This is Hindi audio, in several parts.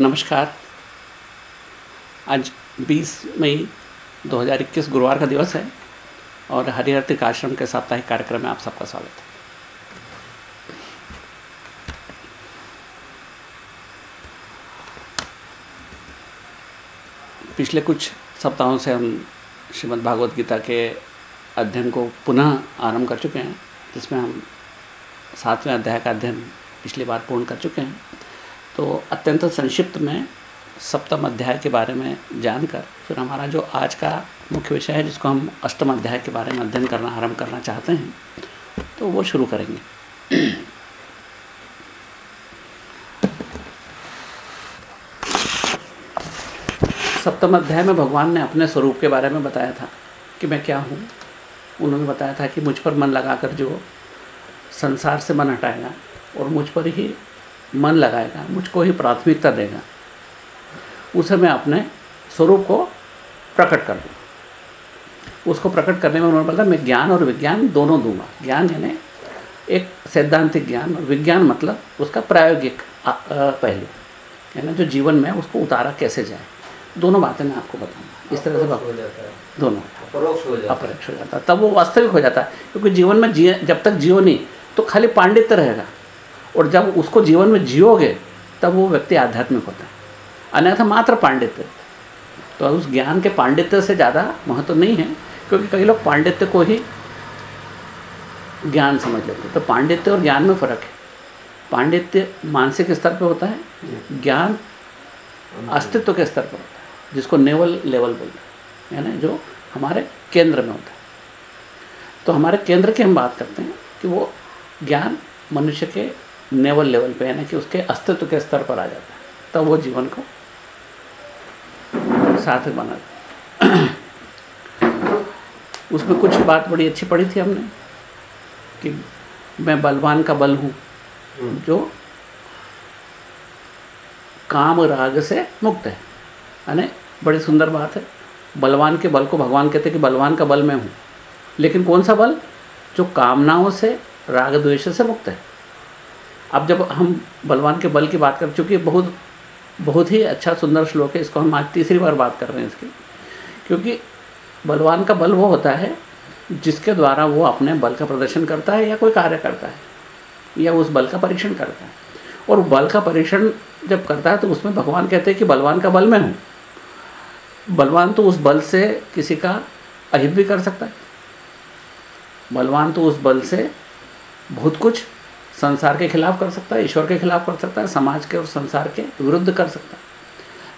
नमस्कार। आज 20 मई 2021 गुरुवार का दिवस है और हरिहर आश्रम के साप्ताहिक कार्यक्रम में आप सबका स्वागत है। पिछले कुछ सप्ताहों से हम श्रीमद् भागवत गीता के अध्ययन को पुनः आरंभ कर चुके हैं, जिसमें हम सातवें अध्याय का अध्ययन पिछली बार पूर्ण कर चुके हैं। तो अत्यंत संक्षिप्त में सप्तम अध्याय के बारे में जानकर, फिर हमारा जो आज का मुख्य विषय है, जिसको हम अष्टम अध्याय के बारे में अध्ययन करना, आरंभ करना चाहते हैं तो वो शुरू करेंगे। सप्तम अध्याय में भगवान ने अपने स्वरूप के बारे में बताया था कि मैं क्या हूँ। उन्होंने बताया था कि मुझ पर मन लगाकर जो संसार से मन हटाएगा और मुझ पर ही मन लगाएगा मुझको ही प्राथमिकता देगा उसे मैं अपने स्वरूप को प्रकट कर दूँ उसको प्रकट करने में उन्होंने बोला मैं ज्ञान और विज्ञान दोनों दूँगा। ज्ञान यानी एक सैद्धांतिक ज्ञान और विज्ञान मतलब उसका प्रायोगिक पहलू। यानी जो जीवन में उसको उतारा कैसे जाए। दोनों बातें मैं आपको बताऊँगा। इस तरह से दोनों। अपरोक्ष हो जाता है। तब वो वास्तविक हो जाता है क्योंकि जीवन में जिए जब तक जियो नहीं तो खाली पांडित्य रहेगा। और जब उसको जीवन में जियोगे, तब वो व्यक्ति आध्यात्मिक होता है। अन्यथा मात्र पांडित्य। तो उस ज्ञान के पांडित्य से ज़्यादा महत्व नहीं है, क्योंकि कई लोग पांडित्य को ही ज्ञान समझ लेते हैं। तो पांडित्य और ज्ञान में फ़र्क है। पांडित्य मानसिक स्तर पर होता है, ज्ञान अस्तित्व के स्तर पर होता है, जिसको नेवल लेवल बोलते हैं, यानी जो हमारे केंद्र में होता है। तो हमारे केंद्र की हम बात करते हैं कि वो ज्ञान मनुष्य के नेवल लेवल पे यानी कि उसके अस्तित्व के स्तर पर आ जाता है। तब वो जीवन को सार्थक बना उसमें कुछ बात बड़ी अच्छी पढ़ी थी हमने कि मैं बलवान का बल हूँ जो काम राग से मुक्त है। यानी बड़ी सुंदर बात है बलवान के बल को भगवान कहते हैं कि बलवान का बल मैं हूँ। लेकिन कौन सा बल? जो कामनाओं से राग द्वेष से मुक्त है। अब जब हम बलवान के बल की बात कर, चूँकि बहुत बहुत ही अच्छा सुंदर श्लोक है, इसको हम आज तीसरी बार बात कर रहे हैं इसकी। क्योंकि बलवान का बल वो होता है, जिसके द्वारा वो अपने बल का प्रदर्शन करता है या कोई कार्य करता है, या उस बल का परीक्षण करता है। और बल का परीक्षण जब करता है तो उसमें भगवान कहते हैं कि बलवान का बल मैं हूँ। बलवान तो उस बल से किसी का अहित भी कर सकता है। बलवान तो उस बल से बहुत कुछ संसार के खिलाफ कर सकता है, ईश्वर के खिलाफ कर सकता है, समाज के और संसार के विरुद्ध कर सकता है।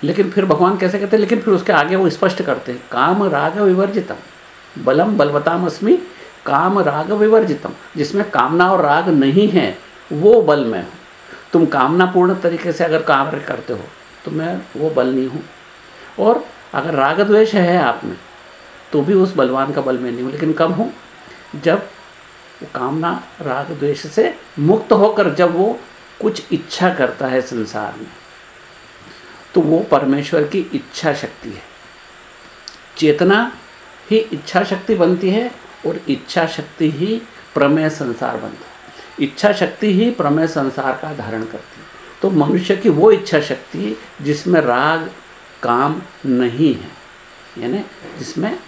लेकिन फिर भगवान कैसे कहते हैं? लेकिन फिर उसके आगे वो स्पष्ट करते हैं, काम राग विवर्जितम, बलम बलवताम अस्मी काम राग विवर्जितम। जिसमें कामना और राग नहीं है, वो बल में हूँ। तुम कामना पूर्ण तरीके से अगर कार्य करते हो तो मैं वो बल नहीं हूँ। और अगर राग द्वेष है आप में तो भी उस बलवान का बल में नहीं हूँ, लेकिन कब हूँ? जब वो कामना, राग, द्वेष से मुक्त होकर जब वो कुछ इच्छा करता है संसार में तो वो परमेश्वर की इच्छा शक्ति है। चेतना ही इच्छा शक्ति बनती है और इच्छा शक्ति ही प्रमेय संसार बनता है। इच्छा शक्ति ही प्रमेय संसार का धारण करती है। तो मनुष्य की वो इच्छा शक्ति जिसमें राग, काम नहीं है, यानी जिसमें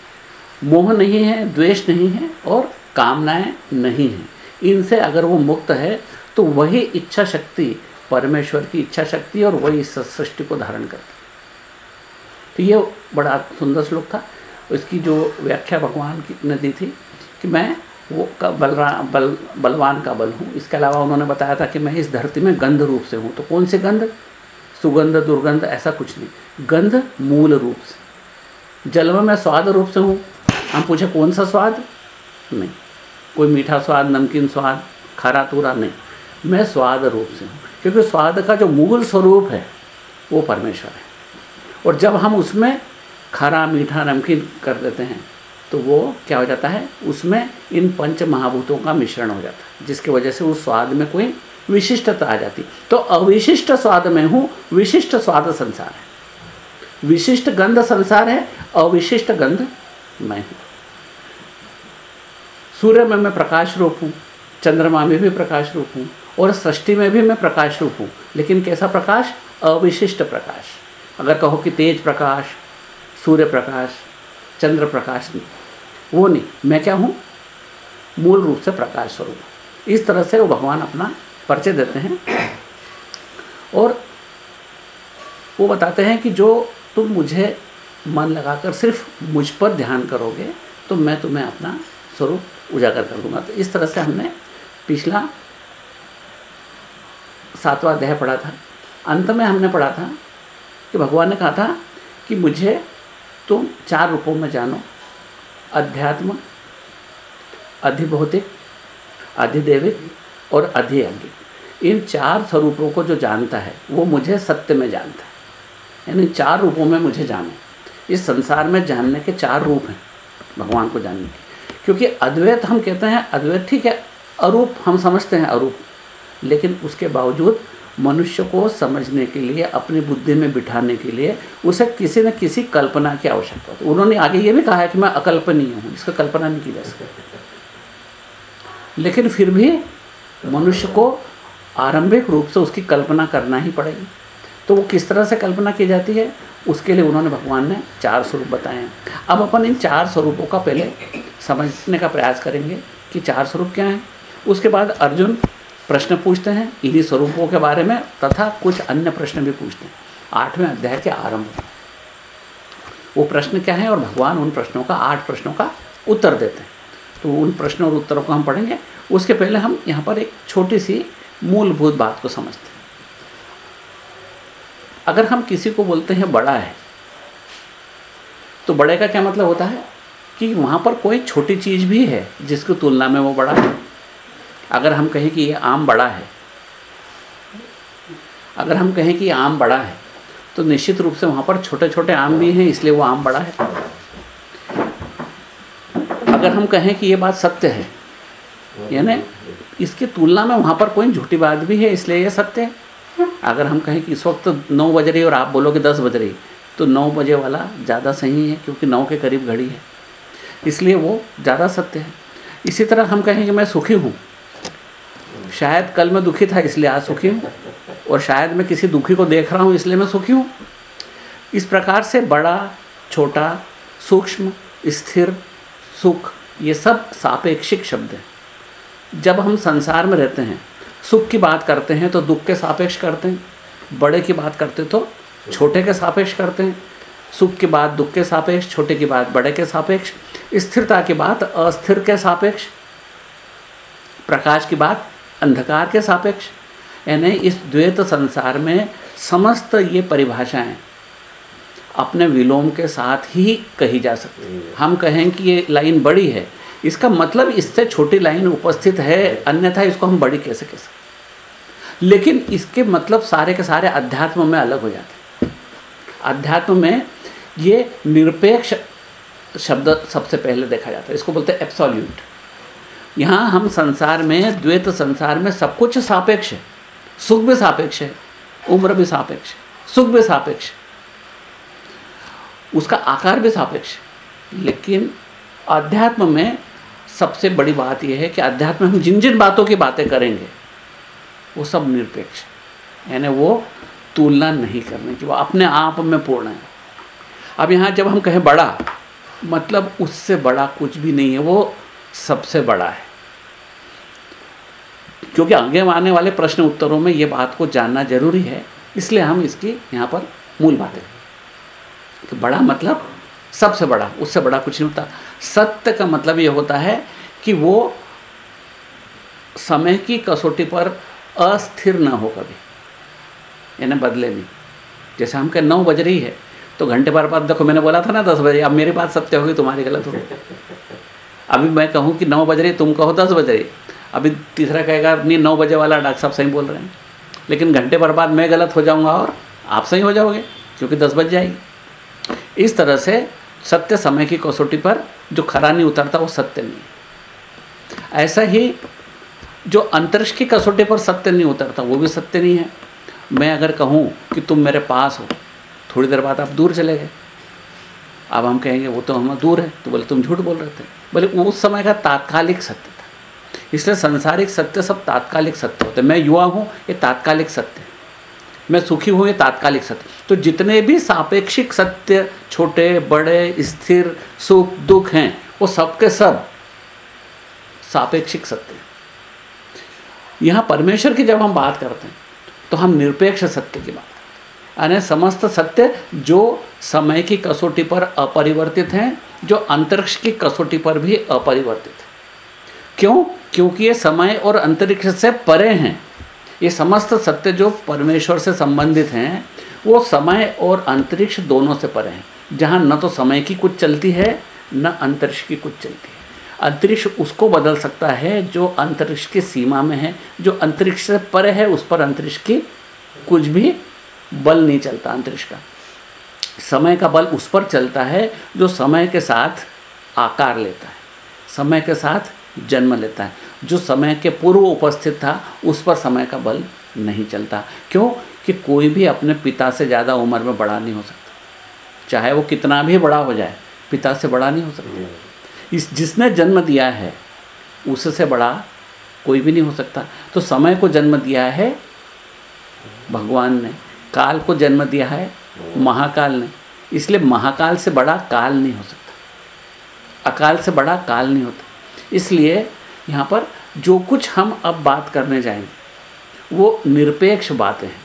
मोह नहीं है, द्वेष नहीं है और कामनाएँ नहीं हैं। इनसे अगर वो मुक्त है तो वही इच्छा शक्ति परमेश्वर की इच्छा शक्ति और वही इस सृष्टि को धारण करती तो ये बड़ा सुंदर श्लोक था। इसकी जो व्याख्या भगवान की ने दी थी कि मैं वो का बलरा बल बलवान का बल हूँ। इसके अलावा उन्होंने बताया था कि मैं इस धरती में गंध रूप से हूँ। तो कौन से गंध? सुगंध, दुर्गंध, ऐसा कुछ नहीं। गंध मूल रूप से। जल में मैं स्वाद रूप से हूँ। हम पूछे कौन सा स्वाद? नहीं। कोई मीठा स्वाद, नमकीन स्वाद, खरा तूरा नहीं। मैं स्वाद रूप से हूँ, क्योंकि स्वाद का जो मूल स्वरूप है, वो परमेश्वर है। और जब हम उसमें खरा, मीठा, नमकीन कर देते हैं तो वो क्या हो जाता है? उसमें इन पंच महाभूतों का मिश्रण हो जाता है, जिसकी वजह से उस स्वाद में कोई विशिष्टता आ जाती। तो अविशिष्ट स्वाद में हूँ, विशिष्ट स्वाद संसार है। विशिष्ट गंध संसार है, अविशिष्ट गंध मैं हूँ। सूर्य में मैं प्रकाश रूप हूँ, चंद्रमा में भी प्रकाश रूप हूँ और सृष्टि में भी मैं प्रकाश रूप हूँ। लेकिन कैसा प्रकाश? अविशिष्ट प्रकाश। अगर कहो कि तेज प्रकाश, सूर्य प्रकाश, चंद्र प्रकाश नहीं वो नहीं। मैं क्या हूँ? मूल रूप से प्रकाश स्वरूप। इस तरह से वो भगवान अपना परिचय देते हैं। और वो बताते हैं कि जो तुम मुझे मन लगाकर सिर्फ़ मुझ पर ध्यान करोगे तो मैं तुम्हें अपना स्वरूप उजागर कर दूँगा। तो इस तरह से हमने पिछला सातवां अध्याय पढ़ा था। अंत में हमने पढ़ा था कि भगवान ने कहा था कि मुझे तुम चार रूपों में जानो। अध्यात्म, अधिभौतिक, अधिदेविक और अधिअंगिक इन चार स्वरूपों को जो जानता है, वो मुझे सत्य में जानता है। यानी चार रूपों में मुझे जानो। इस संसार में जानने के चार रूप हैं, भगवान को जानने के। क्योंकि अद्वैत हम कहते हैं, अद्वैत ठीक है, अरूप हम समझते हैं अरूप। लेकिन उसके बावजूद मनुष्य को समझने के लिए, अपनी बुद्धि में बिठाने के लिए उसे किसी न किसी कल्पना की आवश्यकता होती उन्होंने आगे ये भी कहा है कि मैं अकल्पनीय हूँ, इसका कल्पना नहीं की जा सकती। लेकिन फिर भी मनुष्य को आरंभिक रूप से उसकी कल्पना करना ही पड़ेगी। तो वो किस तरह से कल्पना की जाती है, उसके लिए उन्होंने भगवान ने चार स्वरूप बताए हैं। अब अपन इन चार स्वरूपों का पहले समझने का प्रयास करेंगे कि चार स्वरूप क्या हैं। उसके बाद अर्जुन प्रश्न पूछते हैं इन्हीं स्वरूपों के बारे में, तथा कुछ अन्य प्रश्न भी पूछते हैं। आठवें अध्याय के आरंभ। में वो प्रश्न क्या है और भगवान उन प्रश्नों का, आठ प्रश्नों का उत्तर देते हैं। तो उन प्रश्नों और उत्तरों को हम पढ़ेंगे। उसके पहले हम यहाँ पर एक छोटी सी मूलभूत बात को समझते हैं। अगर हम किसी को बोलते हैं बड़ा है तो बड़े का क्या मतलब होता है? कि वहाँ पर कोई छोटी चीज़ भी है जिसकी तुलना में वो बड़ा है? अगर हम कहें कि ये आम बड़ा है, अगर हम कहें कि आम बड़ा है तो निश्चित रूप से वहाँ पर छोटे छोटे आम भी हैं, इसलिए वो आम बड़ा है। अगर हम कहें कि ये बात सत्य है, यानी इसकी तुलना में वहाँ पर कोई झूठी बात भी है, इसलिए ये सत्य है। अगर हम कहें कि इस वक्त नौ बज रही और आप बोलोगे दस बज रही तो नौ बजे वाला ज़्यादा सही है, क्योंकि नौ के करीब घड़ी है। इसलिए वो ज़्यादा सत्य है। इसी तरह हम कहें कि मैं सुखी हूँ। शायद कल मैं दुखी था, इसलिए आज सुखी हूँ। और शायद मैं किसी दुखी को देख रहा हूँ, इसलिए मैं सुखी हूँ। इस प्रकार से बड़ा, छोटा, सूक्ष्म, स्थिर, सुख, ये सब सापेक्षिक शब्द हैं। जब हम संसार में रहते हैं, सुख की बात करते हैं तो दुख के सापेक्ष करते हैं, बड़े की बात करते तो छोटे के सापेक्ष करते हैं। सुख की बात दुख के सापेक्ष, छोटे की बात बड़े के सापेक्ष स्थिरता की बात अस्थिर के सापेक्ष, प्रकाश की बात अंधकार के सापेक्ष। यानी इस द्वैत संसार में समस्त ये परिभाषाएँ अपने विलोम के साथ ही कही जा सकती है। हम कहें कि ये लाइन बड़ी है। इसका मतलब इससे छोटी लाइन उपस्थित है, अन्यथा इसको हम बड़ी कैसे कह सकते लेकिन इसके मतलब सारे के सारे अध्यात्म में अलग हो जाते हैं। अध्यात्म में ये निरपेक्ष शब्द सबसे पहले देखा जाता है। इसको बोलते हैं एप्सोल्यूट यहाँ हम संसार में, द्वैत संसार में सब कुछ सापेक्ष है। सुख भी सापेक्ष है, उम्र भी सापेक्ष सुख भी सापेक्ष उसका आकार भी सापेक्ष लेकिन अध्यात्म में सबसे बड़ी बात यह है कि अध्यात्म में हम जिन जिन बातों की बातें करेंगे, वो सब निरपेक्ष यानी वो तुलना नहीं करने की, वो अपने आप में पूर्ण है। अब यहाँ जब हम कहें बड़ा मतलब उससे बड़ा कुछ भी नहीं है, वो सबसे बड़ा है। क्योंकि आगे आने वाले प्रश्न उत्तरों में ये बात को जानना ज़रूरी है, इसलिए हम इसकी यहाँ पर मूल बात कि बड़ा मतलब सबसे बड़ा, उससे बड़ा कुछ नहीं होता। सत्य का मतलब ये होता है कि वो समय की कसौटी पर अस्थिर ना हो कभी, यानी बदले नहीं जैसे हम कहें नौ बज रही है तो घंटे बार बाद देखो, मैंने बोला था ना दस बजे, अब मेरी बात सत्य होगी, तुम्हारी गलत होगी। अभी मैं कहूँ कि नौ बज रही, तुम कहो दस बज रही। अभी तीसरा कहेगा, नहीं, नौ बजे वाला डॉक्टर साहब सही बोल रहे हैं। लेकिन घंटे पर बाद मैं गलत हो जाऊँगा और आप सही हो जाओगे, क्योंकि दस बज जाएगी। इस तरह से सत्य समय की कसौटी पर जो खरा नहीं उतरता, वो सत्य नहीं ऐसा ही जो अंतरिक्ष की कसौटी पर सत्य नहीं उतरता, वो भी सत्य नहीं है। मैं अगर कहूँ कि तुम मेरे पास हो थोड़ी देर बाद आप दूर चले गए। अब हम कहेंगे, वो तो हम दूर है। तो बोले, तुम झूठ बोल रहे थे। बोले, उस समय का तात्कालिक सत्य था। इसलिए संसारिक सत्य सब तात्कालिक सत्य होते मैं युवा हूँ, ये तात्कालिक सत्य मैं सुखी हूँ, ये तात्कालिक सत्य तो जितने भी सापेक्षिक सत्य, छोटे, बड़े, स्थिर, सुख, दुख हैं, वो सबके सब सापेक्षिक सत्य यहाँ परमेश्वर की जब हम बात करते हैं तो हम निरपेक्ष सत्य की बात यानी समस्त सत्य जो समय की कसौटी पर अपरिवर्तित हैं, जो अंतरिक्ष की कसौटी पर भी अपरिवर्तित है। क्यों? क्योंकि ये समय और अंतरिक्ष से परे हैं। ये समस्त सत्य जो परमेश्वर से संबंधित हैं, वो समय और अंतरिक्ष दोनों से परे हैं। जहाँ न तो समय की कुछ चलती है, न अंतरिक्ष की कुछ चलती है। अंतरिक्ष उसको बदल सकता है जो अंतरिक्ष की सीमा में है, जो अंतरिक्ष से परे है, उस पर अंतरिक्ष की कुछ भी बल नहीं चलता अंतरिक्ष का। समय का बल उस पर चलता है जो समय के साथ आकार लेता है, समय के साथ जन्म लेता है। जो समय के पूर्व उपस्थित था, उस पर समय का बल नहीं चलता। क्यों? कि कोई भी अपने पिता से ज़्यादा उम्र में बड़ा नहीं हो सकता। चाहे वो कितना भी बड़ा हो जाए, पिता से बड़ा नहीं हो सकता। इस जिसने जन्म दिया है, उससे बड़ा कोई भी नहीं हो सकता। तो समय को जन्म दिया है, भगवान ने। काल को जन्म दिया है, महाकाल ने इसलिए महाकाल से बड़ा काल नहीं हो सकता। अकाल से बड़ा काल नहीं होता। इसलिए यहाँ पर जो कुछ हम अब बात करने जाएँगे, वो निरपेक्ष बातें हैं।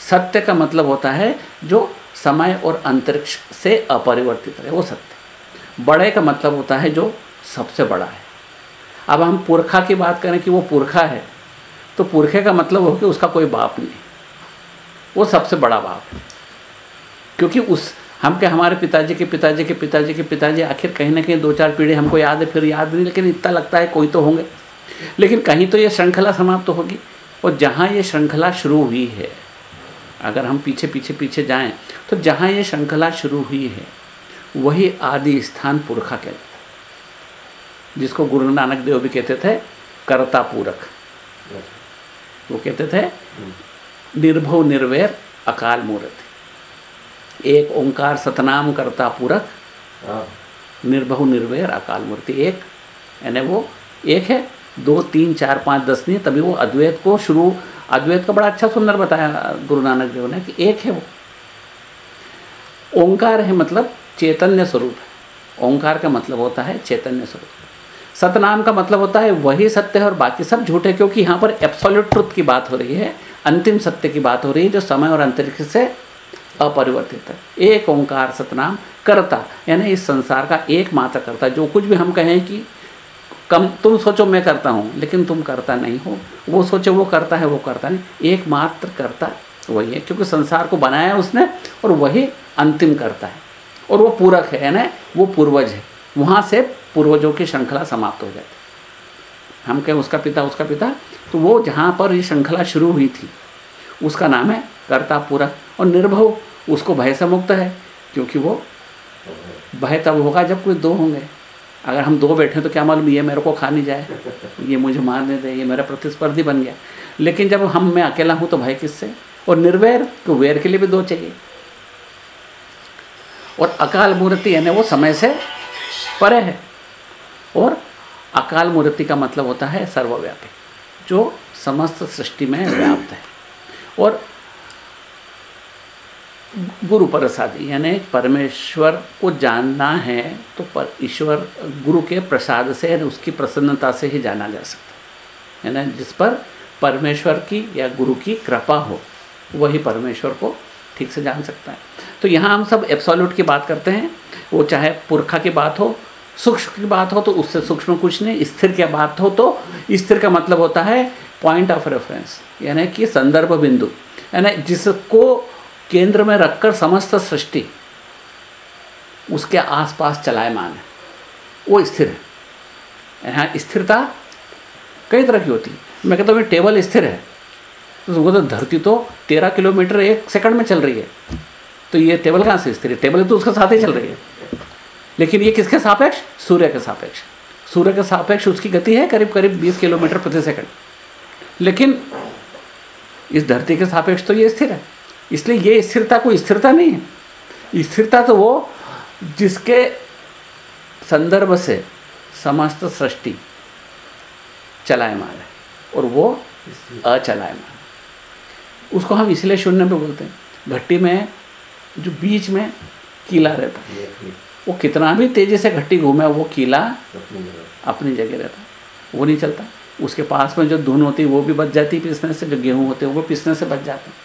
सत्य का मतलब होता है जो समय और अंतरिक्ष से अपरिवर्तित रहे वो सत्य बड़े का मतलब होता है जो सबसे बड़ा है। अब हम पुरखा की बात करें कि वो पुरखा है तो पुरखे का मतलब हो कि उसका कोई बाप नहीं। वो सबसे बड़ा बाप है क्योंकि उस, हम के हमारे पिताजी के पिताजी के पिताजी के पिताजी आखिर कहीं ना कहीं दो चार पीढ़ी हमको याद है, फिर याद नहीं, लेकिन इतना लगता है कोई तो होंगे। लेकिन कहीं तो ये श्रृंखला समाप्त तो होगी। और जहाँ ये श्रृंखला शुरू हुई है, अगर हम पीछे पीछे पीछे जाएँ तो जहाँ ये श्रृंखला शुरू हुई है, वही आदि स्थान पुरखा कहते जिसको गुरु नानक देव भी कहते थे, कर्ता पूरक। वो कहते थे निर्भव निर्वैर अकाल मूर्ति। एक ओंकार सतनाम करता पूरक हाँ। निर्भव निर्वैर अकाल मूर्ति। एक यानी वो एक है दो तीन चार पाँच दस नहीं तभी वो अद्वैत को शुरू अद्वैत का बड़ा अच्छा सुंदर बताया गुरु नानक देव ने कि एक है वो। ओंकार है मतलब चैतन्य स्वरूप। है ओंकार का मतलब होता है चैतन्य स्वरूप। सतनाम का मतलब होता है वही सत्य है और बाकी सब झूठे क्योंकि यहाँ पर एब्सोल्यूट ट्रुथ की बात हो रही है, अंतिम सत्य की बात हो रही है, जो समय और अंतरिक्ष से अपरिवर्तित है। एक ओंकार सतनाम करता, यानी इस संसार का एकमात्र करता, जो कुछ भी हम कहें कि कम, तुम सोचो मैं करता हूँ, लेकिन तुम करता नहीं हो। वो सोचो वो करता है, वो करता नहीं। एकमात्र करता वही है, क्योंकि संसार को बनाया उसने और वही अंतिम करता है। और वो पूरक है, यानी वो पूर्वज है। वहाँ से पूर्वजों की श्रृंखला समाप्त हो जाती। हम कहें, उसका पिता उसका पिता। तो वो जहाँ पर ये श्रृंखला शुरू हुई थी, उसका नाम है कर्ता पूरक और निर्भव उसको भय से मुक्त है, क्योंकि वो भय तब होगा जब कोई दो होंगे। अगर हम दो बैठे तो क्या मालूम, ये मेरे को खा नहीं जाए, ये मुझे मारने दे, ये मेरा प्रतिस्पर्धी बन गया। लेकिन जब हम, मैं अकेला हूँ तो भय किससे? और निर्वैर तो वैर के लिए भी दो चाहिए। और अकाल मूर्ति, यानी वो समय से परे है। और अकाल मूर्ति का मतलब होता है सर्वव्यापी, जो समस्त सृष्टि में व्याप्त है। और गुरु प्रसादी, यानी परमेश्वर को जानना है तो पर ईश्वर गुरु के प्रसाद से यानी उसकी प्रसन्नता से ही जाना जा सकता है। यानी जिस पर परमेश्वर की या गुरु की कृपा हो, वही परमेश्वर को ठीक से जान सकता है। तो यहाँ हम सब एब्सोल्यूट की बात करते हैं। वो चाहे पुरखा की बात हो सूक्ष्म की बात हो तो उससे सूक्ष्म कुछ नहीं, स्थिर की बात हो तो स्थिर का मतलब होता है पॉइंट ऑफ़ रेफरेंस यानी कि संदर्भ बिंदु, यानी जिसको केंद्र में रखकर समस्त सृष्टि, उसके आसपास चलायमान है, वो स्थिर है। यहाँ स्थिरता कई तरह की होती है। मैं कहता हूँ टेबल स्थिर है तो तो धरती तो तेरह किलोमीटर एक सेकंड में चल रही है तो ये टेबल कहाँ से स्थिर है? टेबल तो उसके साथ ही चल रही है। लेकिन ये किसके सापेक्ष? सूर्य के सापेक्ष। सूर्य के सापेक्ष उसकी गति है करीब करीब 20 किलोमीटर प्रति सेकंड। लेकिन इस धरती के सापेक्ष तो ये स्थिर है। इसलिए ये स्थिरता कोई स्थिरता नहीं है। स्थिरता तो वो जिसके संदर्भ से समस्त सृष्टि चलायमान है और वो अचलायमान उसको हम इसलिए शून्य पे बोलते हैं। घट्टी में, जो बीच में, कीला रहता है। वो कितना भी तेज़ी से घट्टी घूमे वो कीला अपनी जगह। रहता। वो नहीं चलता। उसके पास में जो धुन होती है वो भी बच जाती है पीसने से जो गेहूँ होते हैं वो पिसने से बच जाते। हैं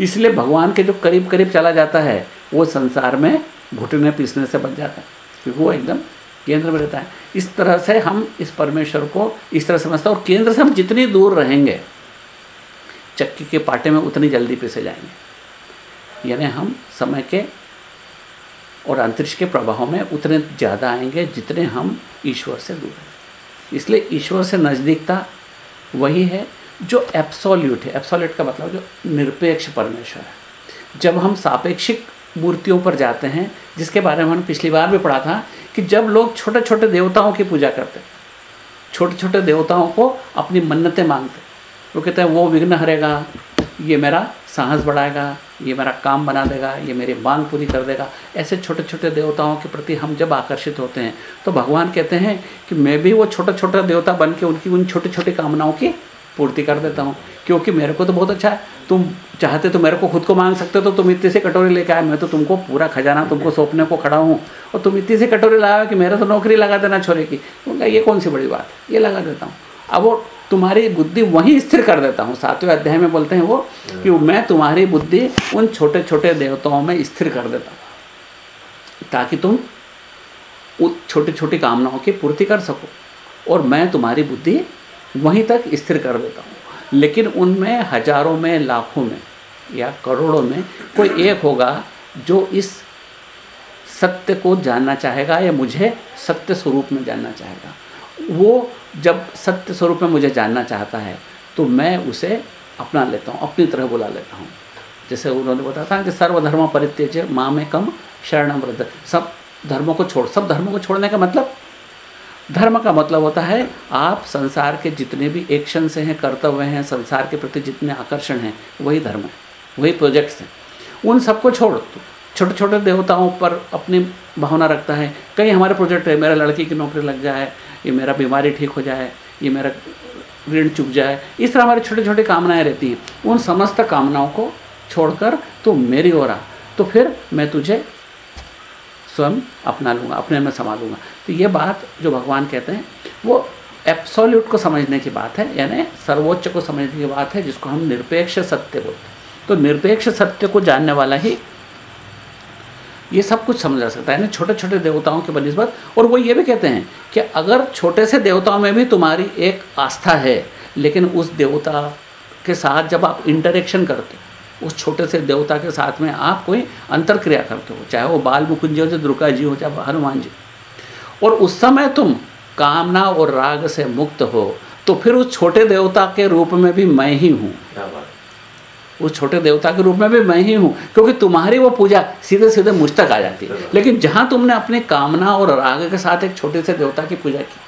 इसलिए भगवान के जो करीब करीब चला जाता है वो संसार में घुटने पीसने से बच जाता है। क्योंकि वो एकदम केंद्र में रहता है। इस तरह से हम इस परमेश्वर को इस तरह समझते हैं। और केंद्र से हम जितनी दूर रहेंगे चक्की के पाटे में उतनी जल्दी पीसे जाएँगे। यानी हम समय के और अंतरिक्ष के प्रभाव में उतने ज़्यादा आएँगे जितने हम ईश्वर से दूर हैं। इसलिए ईश्वर से नज़दीकता वही है जो एप्सोल्यूट है। एप्सोल्यूट का मतलब जो निरपेक्ष परमेश्वर है। जब हम सापेक्षिक मूर्तियों पर जाते हैं, जिसके बारे में हमने पिछली बार भी पढ़ा था कि जब लोग छोटे छोटे देवताओं की पूजा करते छोटे छोटे देवताओं को अपनी मन्नतें मांगते वो कहते हैं, वो विघ्न हरेगा ये मेरा साहस बढ़ाएगा, ये मेरा काम बना देगा, ये मेरी मांग पूरी कर देगा। ऐसे छोटे छोटे देवताओं के प्रति हम जब आकर्षित होते हैं तो भगवान कहते हैं कि मैं भी वो छोटा छोटा देवता बन के उनकी उन छोटी छोटी कामनाओं की पूर्ति कर देता हूँ। क्योंकि मेरे को तो बहुत अच्छा है। तुम चाहते तो मेरे को खुद को मांग सकते हो तो तुम इतनी से कटोरी लेके आए। मैं तो तुमको पूरा खजाना, तुमको सौंपने को खड़ा हूँ। और तुम इतनी से कटोरी लाया कि मेरा तो नौकरी लगा देना छोरे की। तो ये कौन सी बड़ी बात है? ये लगा देता हूँ। अब वो तुम्हारी बुद्धि वहीं स्थिर कर देता हूँ। सातवें अध्याय में बोलते हैं वो कि मैं तुम्हारी बुद्धि उन छोटे छोटे देवताओं में स्थिर कर देता हूँ ताकि तुम उस छोटी छोटी कामनाओं की पूर्ति कर सको और मैं तुम्हारी बुद्धि वहीं तक स्थिर कर देता हूँ। लेकिन उनमें हज़ारों में लाखों में या करोड़ों में कोई एक होगा जो इस सत्य को जानना चाहेगा या मुझे सत्य स्वरूप में जानना चाहेगा। वो जब सत्य स्वरूप में मुझे जानना चाहता है तो मैं उसे अपना लेता हूँ, अपनी तरह बुला लेता हूँ। जैसे उन्होंने बताया था कि सर्वधर्म परित्यज माँ में कम शरण वृद्ध। सब धर्मों को छोड़, सब धर्मों को छोड़ने का मतलब? धर्म का मतलब होता है, आप संसार के जितने भी एक्शन से हैं, कर्तव्य हैं, संसार के प्रति जितने आकर्षण हैं, वही धर्म है, वही प्रोजेक्ट्स हैं। उन सबको छोड़ दो छोटे छोटे देवताओं पर अपनी भावना रखता है कई हमारे प्रोजेक्ट है, मेरा लड़की की नौकरी लग जाए ये मेरा बीमारी ठीक हो जाए, ये मेरा ऋण चुक जाए। इस तरह हमारी छोटी छोटी कामनाएँ रहती हैं। उन समस्त कामनाओं को छोड़कर तू मेरी ओर आ। तो फिर मैं तुझे स्वयं अपना लूँगा, अपने में समा लूँगा। तो ये बात जो भगवान कहते हैं, वो एप्सोल्यूट को समझने की बात है, यानी सर्वोच्च को समझने की बात है, जिसको हम निरपेक्ष सत्य बोलते हैं। तो निरपेक्ष सत्य को जानने वाला ही ये सब कुछ समझ सकता है ना छोटे छोटे देवताओं के बनस्बत और वो ये भी कहते हैं कि अगर छोटे से देवताओं में भी तुम्हारी एक आस्था है, लेकिन उस देवता के साथ जब आप इंटरेक्शन करते हो, उस छोटे से देवता के साथ में आप कोई अंतर क्रिया करते हो, चाहे वो बाल मुकुंज हो, चाहे दुर्गा जी हो, चाहे हनुमान जी। और उस समय तुम कामना और राग से मुक्त हो तो फिर उस छोटे देवता के रूप में भी मैं ही हूँ। उस छोटे देवता के रूप में भी मैं ही हूँ, क्योंकि तुम्हारी वो पूजा सीधे सीधे मुझ तक आ जाती है। लेकिन जहाँ तुमने अपने कामना और राग के साथ एक छोटे से देवता की पूजा की,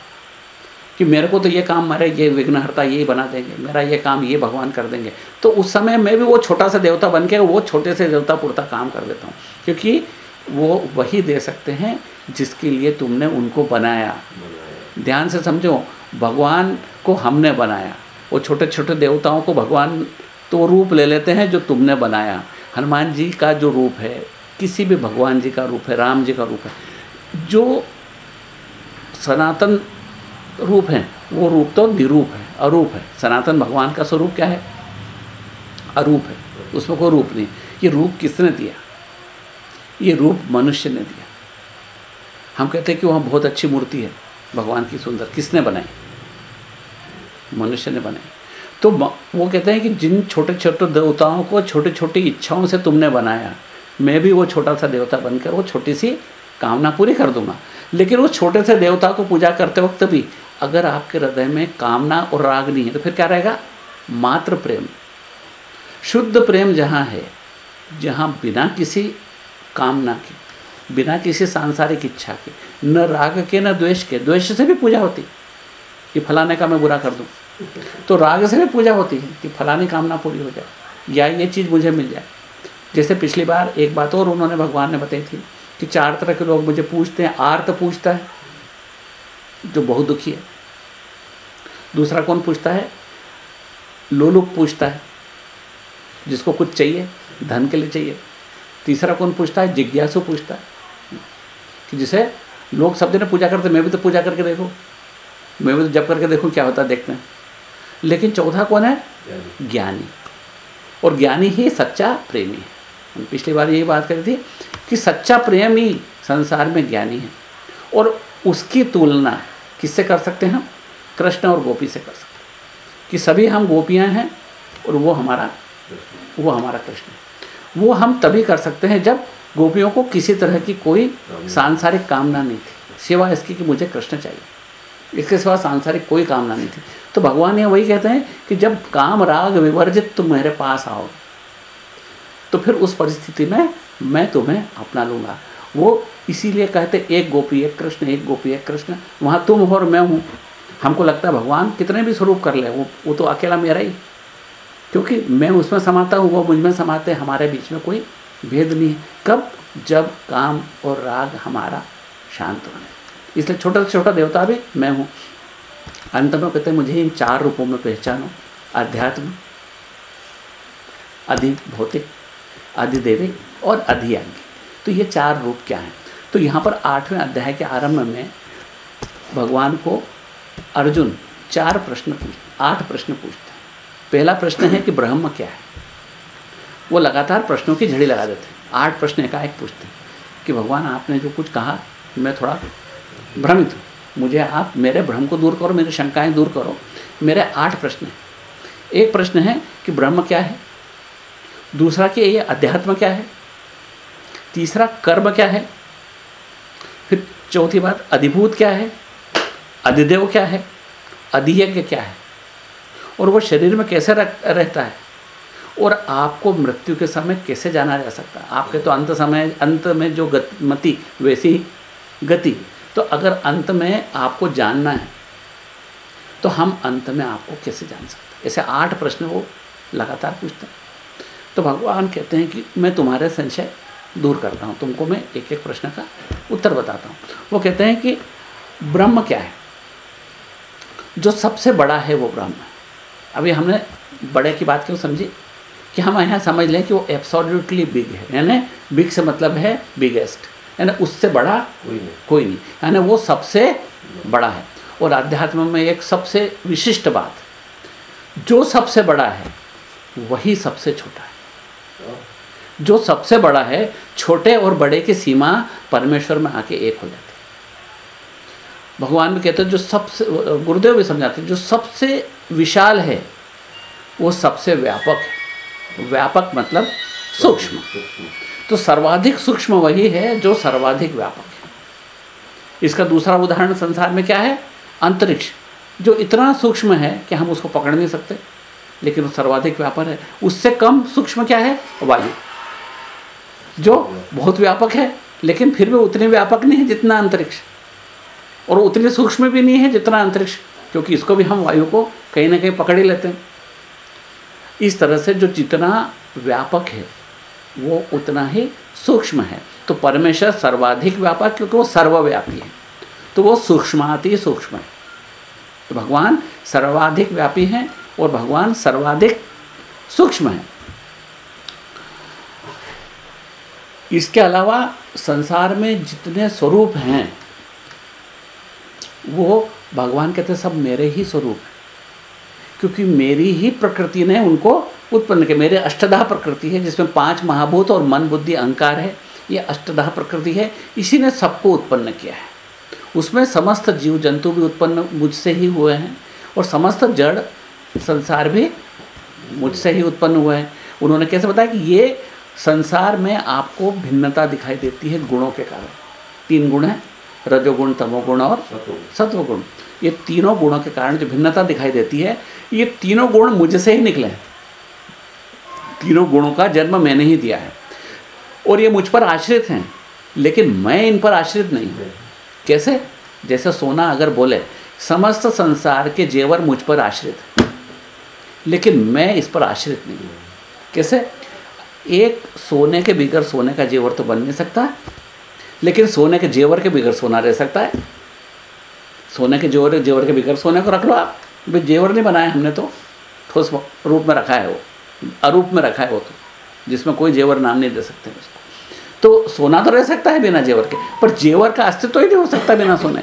कि मेरे को तो ये काम मारे ये विघ्नहर्ता ये बना देंगे, मेरा ये काम ये भगवान कर देंगे तो उस समय मैं भी वो छोटा सा देवता बन के वो छोटे से देवता पुरता काम कर देता हूँ। क्योंकि वो वही दे सकते हैं जिसके लिए तुमने उनको बनाया। ध्यान से समझो, भगवान को हमने बनाया। वो छोटे छोटे देवताओं को भगवान तो वो रूप ले लेते हैं जो तुमने बनाया। हनुमान जी का जो रूप है, किसी भी भगवान जी का रूप है, राम जी का रूप है, जो सनातन रूप है, वो रूप तो निरूप है, अरूप है। सनातन भगवान का स्वरूप क्या है? अरूप है। उसमें कोई रूप नहीं। ये रूप किसने दिया? ये रूप मनुष्य ने दिया। हम कहते हैं कि वहाँ बहुत अच्छी मूर्ति है, भगवान की सुंदर। किसने बनाई? मनुष्य ने बनाई। तो वो कहते हैं कि जिन छोटे छोटे देवताओं को छोटी छोटी इच्छाओं से तुमने बनाया, मैं भी वो छोटा सा देवता बनकर वो छोटी सी कामना पूरी कर दूँगा। लेकिन उस छोटे से देवता को पूजा करते वक्त भी अगर आपके हृदय में कामना और राग नहीं है तो फिर क्या रहेगा? मात्र प्रेम। शुद्ध प्रेम जहाँ है, जहाँ बिना किसी कामना के, बिना किसी सांसारिक इच्छा के, न राग के, न द्वेष के, द्वेष से भी पूजा होती। कि फलाने का मैं बुरा कर दूँ। तो राग से भी पूजा होती है कि फलानी कामना पूरी हो जाए, या ये चीज़ मुझे मिल जाए। जैसे पिछली बार एक बात और उन्होंने भगवान ने बताई थी कि चार तरह के लोग मुझे पूछते हैं, आर्त पूछता है, जो बहुत दुखी है। दूसरा कौन पूछता है? लोलुप पूछता है, जिसको कुछ चाहिए, धन के लिए चाहिए। तीसरा कौन पूछता है? जिज्ञासु पूछता है, कि जिसे लोग सब दिन पूजा करते मैं भी तो पूजा करके देखूँ, मैं भी तो जब करके देखूँ, क्या होता है, देखते हैं। लेकिन चौथा कौन है? ज्ञानी। और ज्ञानी ही सच्चा प्रेमी है। हम पिछली बार यही बात करी थी कि सच्चा प्रेम ही संसार में ज्ञानी है। और उसकी तुलना किससे कर सकते हैं हम? कृष्ण और गोपी से कर सकते हैं। कि सभी हम गोपियाँ हैं और वो हमारा वो हमारा कृष्ण है। वो हम तभी कर सकते हैं जब गोपियों को किसी तरह की कोई सांसारिक कामना नहीं थी। सिवा इसकी कि मुझे कृष्ण चाहिए। इसके सिवा सांसारिक कोई कामना नहीं थी। तो भगवान ये वही कहते हैं कि जब काम राग विवर्जित तुम मेरे पास आओ तो फिर उस परिस्थिति में मैं तुम्हें अपना लूँगा। वो इसीलिए कहते, एक गोपी, एक कृष्ण, एक गोपी, एक कृष्ण, वहाँ तुम हो और मैं हूँ। हमको लगता है भगवान कितने भी स्वरूप कर ले, वो वो तो अकेला मेरा ही। क्योंकि मैं उसमें समाता हूँ, वो मुझमें समाते हमारे बीच में कोई भेद नहीं है। कब? जब काम और राग हमारा शांत होने इसलिए छोटा से छोटा देवता भी मैं हूँ। अंत में कहते हैं, मुझे इन चार रूपों में पहचानो। अध्यात्म अधि भौतिक अधिदेविक और अधियांगिक तो ये चार रूप क्या हैं? तो यहाँ पर आठवें अध्याय के आरंभ में भगवान को अर्जुन चार प्रश्न पूछ, आठ प्रश्न पूछते हैं। पहला प्रश्न है कि ब्रह्म क्या है? वो लगातार प्रश्नों की झड़ी लगा देते हैं। आठ प्रश्न एकाएक पूछते हैं कि भगवान, आपने जो कुछ कहा, मैं थोड़ा भ्रमित हूँ। मुझे आप मेरे भ्रम को दूर करो, मेरी शंकाएँ दूर करो। मेरे आठ प्रश्न हैं। एक प्रश्न है कि ब्रह्म क्या है? दूसरा कि ये अध्यात्म क्या है? तीसरा कर्म क्या है? फिर चौथी बात, अधिभूत क्या है? अधिदेव क्या है? अधियज्ञ क्या है? और वो शरीर में कैसे रहता है? और आपको मृत्यु के समय कैसे जाना जा सकता है? आपके तो अंत समय, अंत में जो गति, मती, वैसी गति। तो अगर अंत में आपको जानना है तो हम अंत में आपको कैसे जान सकते ऐसे आठ प्रश्न वो लगातार पूछते हैं। तो भगवान कहते हैं कि मैं तुम्हारे संशय दूर करता हूँ, तुमको मैं एक एक प्रश्न का उत्तर बताता हूँ। वो कहते हैं कि ब्रह्म क्या है? जो सबसे बड़ा है वो ब्रह्म है। अभी हमने बड़े की बात क्यों समझी? कि हम यहाँ समझ लें कि वो एब्सोल्युटली बिग है। यानी बिग से मतलब है बिगेस्ट यानी उससे बड़ा कोई नहीं। कोई नहीं। यानी वो सबसे बड़ा है। और अध्यात्म में एक सबसे विशिष्ट बात जो सबसे बड़ा है वही सबसे छोटा है। जो सबसे बड़ा है छोटे और बड़े की सीमा परमेश्वर में आके एक हो जाती है। भगवान भी कहते हैं जो सबसे गुरुदेव भी समझाते हैं जो सबसे विशाल है वो सबसे व्यापक है। व्यापक मतलब सूक्ष्म। तो सर्वाधिक सूक्ष्म वही है जो सर्वाधिक व्यापक है। इसका दूसरा उदाहरण संसार में क्या है? अंतरिक्ष। जो इतना सूक्ष्म है कि हम उसको पकड़ नहीं सकते, लेकिन वो सर्वाधिक व्यापक है। उससे कम सूक्ष्म क्या है? वायु। जो बहुत व्यापक है, लेकिन फिर भी उतने व्यापक नहीं है जितना अंतरिक्ष। और उतने सूक्ष्म भी नहीं है जितना अंतरिक्ष, क्योंकि इसको भी हम वायु को कहीं ना कहीं पकड़ ही लेते हैं। इस तरह से जो जितना व्यापक है वो उतना ही सूक्ष्म है। तो परमेश्वर सर्वाधिक व्यापक क्योंकि वो सर्वव्यापी है। तो वो सूक्ष्माति सूक्ष्म है। तो भगवान सर्वाधिक व्यापी हैं और भगवान सर्वाधिक सूक्ष्म है। इसके अलावा संसार में जितने स्वरूप हैं, वो भगवान कहते सब मेरे ही स्वरूप हैं। क्योंकि मेरी ही प्रकृति ने उनको उत्पन्न के मेरे अष्टधा प्रकृति है जिसमें पाँच महाभूत और मन बुद्धि अहंकार है ये अष्टधा प्रकृति है। इसी ने सबको उत्पन्न किया है। उसमें समस्त जीव जंतु भी उत्पन्न मुझसे ही हुए हैं और समस्त जड़ संसार भी मुझसे ही उत्पन्न हुए हैं। उन्होंने कैसे बताया कि ये संसार में आपको भिन्नता दिखाई देती है गुणों के कारण। तीन गुण हैं रजोगुण तमोगुण और सत्वगुण। ये तीनों गुणों के कारण जो भिन्नता दिखाई देती है ये तीनों गुण मुझसे ही निकले हैं। तीनों गुणों का जन्म मैंने ही दिया है। और ये मुझ पर आश्रित हैं, लेकिन मैं इन पर आश्रित नहीं हूँ। कैसे? जैसे सोना अगर बोले, समस्त संसार के जेवर मुझ पर आश्रित लेकिन मैं इस पर आश्रित नहीं हूँ। कैसे? एक सोने के बिगर सोने का जेवर तो बन नहीं सकता, लेकिन सोने के जेवर के बिगर सोना रह सकता है। सोने के जेवर जेवर के बिगर सोने को रख लो आप। भाई, जेवर नहीं बनाया हमने तो ठोस रूप में रखा है वो। अरूप में रखा है वो तो जिसमें कोई जेवर नाम नहीं दे सकते उसको। तो सोना तो रह सकता है बिना जेवर के, पर जेवर का अस्तित्व ही नहीं हो सकता बिना सोने।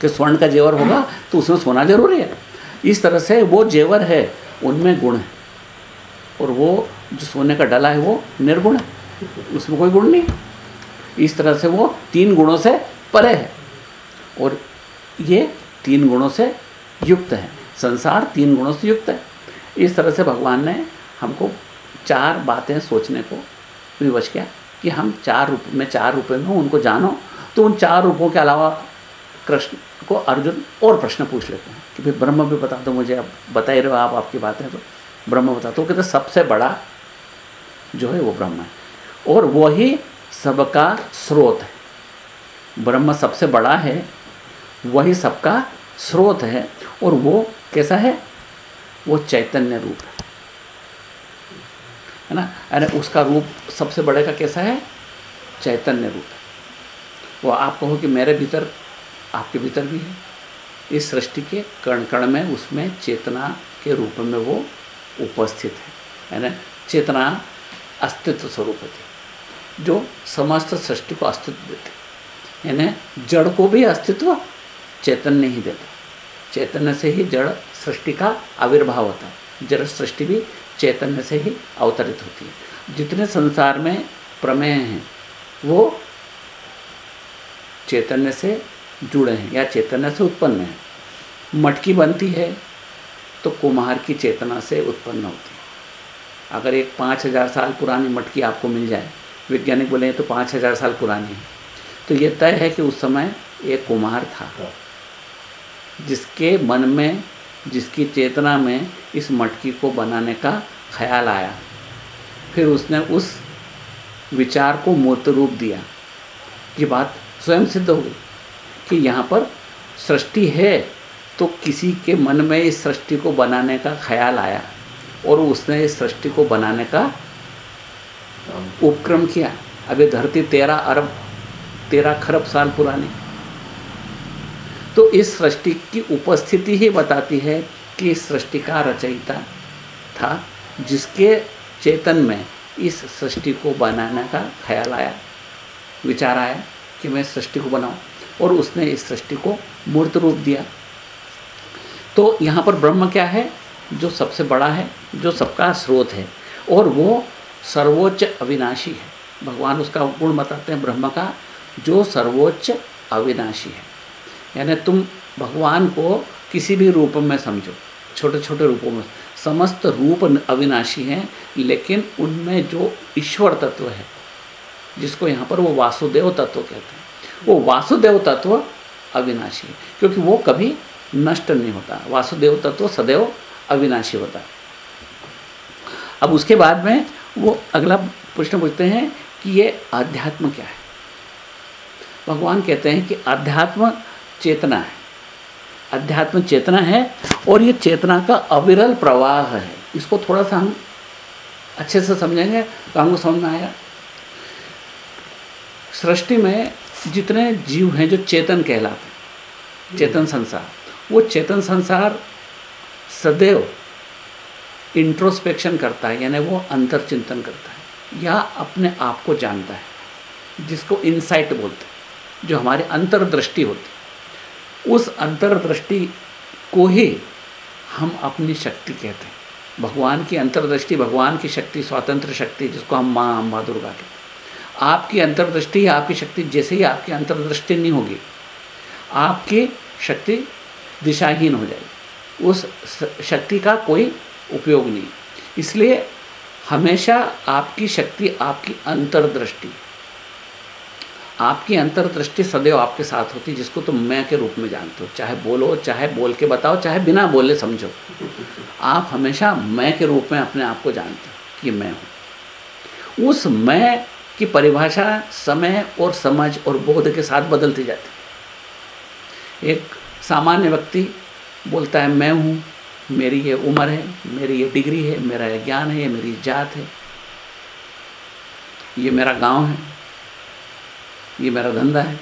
कि स्वर्ण का जेवर होगा तो उसमें सोना ज़रूरी है। इस तरह से वो जेवर है, उनमें गुण है। और वो जो सोने का डला है, वो निर्गुण है। उसमें कोई गुण नहीं। इस तरह से वो तीन गुणों से परे है। और ये तीन गुणों से युक्त है। संसार तीन गुणों से युक्त है। इस तरह से भगवान ने हमको चार बातें सोचने को विवश किया कि हम चार रूप में, चार रूप में उनको जानो। तो उन चार रूपों के अलावा कृष्ण को अर्जुन और प्रश्न पूछ लेते हैं कि भाई ब्रह्म भी बता दो मुझे अब बता ही रहे हो आप, आपकी बातें तो ब्रह्म बता दो। कहते सबसे बड़ा जो है वो ब्रह्म है। और वही सबका स्रोत है। ब्रह्म सबसे बड़ा है, वही सबका स्रोत है। और वो कैसा है? वो चैतन्य रूप है। है ना? अरे उसका रूप सबसे बड़े का कैसा है? चैतन्य रूप है। वो आप कहो कि मेरे भीतर, आपके भीतर भी है। इस सृष्टि के कण कण में, उसमें चेतना के रूप में वो उपस्थित है। है ना? चेतना अस्तित्व स्वरूप होती जो समस्त सृष्टि को अस्तित्व देती यानी जड़ को भी अस्तित्व चैतन्य ही देता चैतन्य से ही जड़ सृष्टि का आविर्भाव होता है। जड़ सृष्टि भी चैतन्य से ही अवतरित होती है। जितने संसार में प्रमेय हैं, वो चैतन्य से जुड़े हैं या चैतन्य से उत्पन्न हैं। मटकी बनती है तो कुम्हार की चेतना से उत्पन्न होती है। अगर एक पाँच हज़ार साल पुरानी मटकी आपको मिल जाए, वैज्ञानिक बोले तो पाँच हज़ार साल पुरानी है। तो ये तय है कि उस समय एक कुम्हार था, जिसके मन में जिसकी चेतना में इस मटकी को बनाने का ख्याल आया। फिर उसने उस विचार को मूर्त रूप दिया। ये बात स्वयं सिद्ध हो गई कि यहाँ पर सृष्टि है तो किसी के मन में इस सृष्टि को बनाने का ख्याल आया और उसने इस सृष्टि को बनाने का उपक्रम किया। अभी धरती तेरह अरब, तेरह खरब साल पुरानी। तो इस सृष्टि की उपस्थिति ही बताती है कि इस सृष्टि का रचयिता था, जिसके चेतन में इस सृष्टि को बनाने का ख्याल आया। विचार आया कि मैं सृष्टि को बनाऊँ, और उसने इस सृष्टि को मूर्त रूप दिया। तो यहाँ पर ब्रह्म क्या है? जो सबसे बड़ा है, जो सबका स्रोत है, और वो सर्वोच्च अविनाशी है। भगवान उसका गुण बताते हैं ब्रह्म का, जो सर्वोच्च अविनाशी है। यानी तुम भगवान को किसी भी रूप में समझो छोटे छोटे रूपों में। समस्त रूप अविनाशी हैं, लेकिन उनमें जो ईश्वर तत्व है, जिसको यहाँ पर वो वासुदेव तत्व कहते हैं, वो वासुदेव तत्व अविनाशी है, क्योंकि वो कभी नष्ट नहीं होता। वासुदेव तत्व सदैव अविनाशी होता है। अब उसके बाद में वो अगला प्रश्न पूछते हैं कि ये आध्यात्म क्या है? भगवान कहते हैं कि आध्यात्म चेतना है। अध्यात्म चेतना है और ये चेतना का अविरल प्रवाह है। इसको थोड़ा सा हम अच्छे से समझेंगे तो हमको समझ में आएगा सृष्टि में जितने जीव हैं जो चेतन कहलाते हैं, चेतन संसार, वो चेतन संसार सदैव इंट्रोस्पेक्शन करता है, यानी वो अंतर चिंतन करता है। या अपने आप को जानता है, जिसको इनसाइट बोलते हैं, जो हमारी अंतर्दृष्टि होती उस अंतर्दृष्टि को ही हम अपनी शक्ति कहते हैं। भगवान की अंतर्दृष्टि, भगवान की शक्ति, स्वतंत्र शक्ति, जिसको हम माँ, अम्मा, दुर्गा कहते हैं। आपकी अंतर्दृष्टि, आपकी शक्ति जैसे ही आपकी अंतर्दृष्टि नहीं होगी, आपकी शक्ति दिशाहीन हो जाएगी। उस शक्ति का कोई उपयोग नहीं। इसलिए हमेशा आपकी शक्ति, आपकी अंतर्दृष्टि आपकी अंतर्दृष्टि सदैव आपके साथ होती, जिसको तुम मैं के रूप में जानते हो। चाहे बोलो, चाहे बोल के बताओ, चाहे बिना बोले समझो। आप हमेशा मैं के रूप में अपने आप को जानते हो कि मैं हूँ। उस मैं की परिभाषा समय और समझ और बोध के साथ बदलती जाती एक सामान्य व्यक्ति बोलता है, मैं हूँ, मेरी ये उम्र है, मेरी ये डिग्री है, मेरा ये ज्ञान है, ये मेरी जात है, ये मेरा गाँव है ये मेरा धंधा है,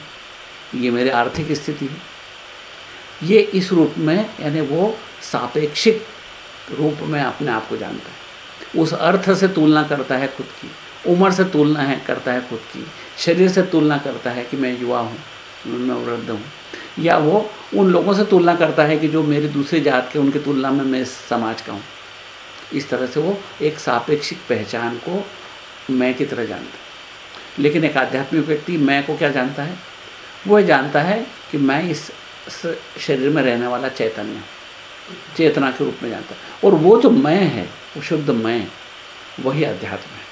ये मेरी आर्थिक स्थिति है। ये इस रूप में, यानी वो सापेक्षिक रूप में अपने आप को जानता है। उस अर्थ से तुलना करता है खुद की, उम्र से तुलना है, करता है खुद की, शरीर से तुलना करता है कि मैं युवा हूँ, मैं वृद्ध हूँ, या वो उन लोगों से तुलना करता है कि जो मेरी दूसरी जात के, उनकी तुलना में मैं समाज का हूँ। इस तरह से वो एक सापेक्षिक पहचान को मैं की तरह जानता लेकिन एक आध्यात्मिक व्यक्ति मैं को क्या जानता है? वह जानता है कि मैं इस शरीर में रहने वाला चैतन्य, चेतना के रूप में जानता है। और वो जो मैं है, वो शुद्ध मैं, वही अध्यात्म है।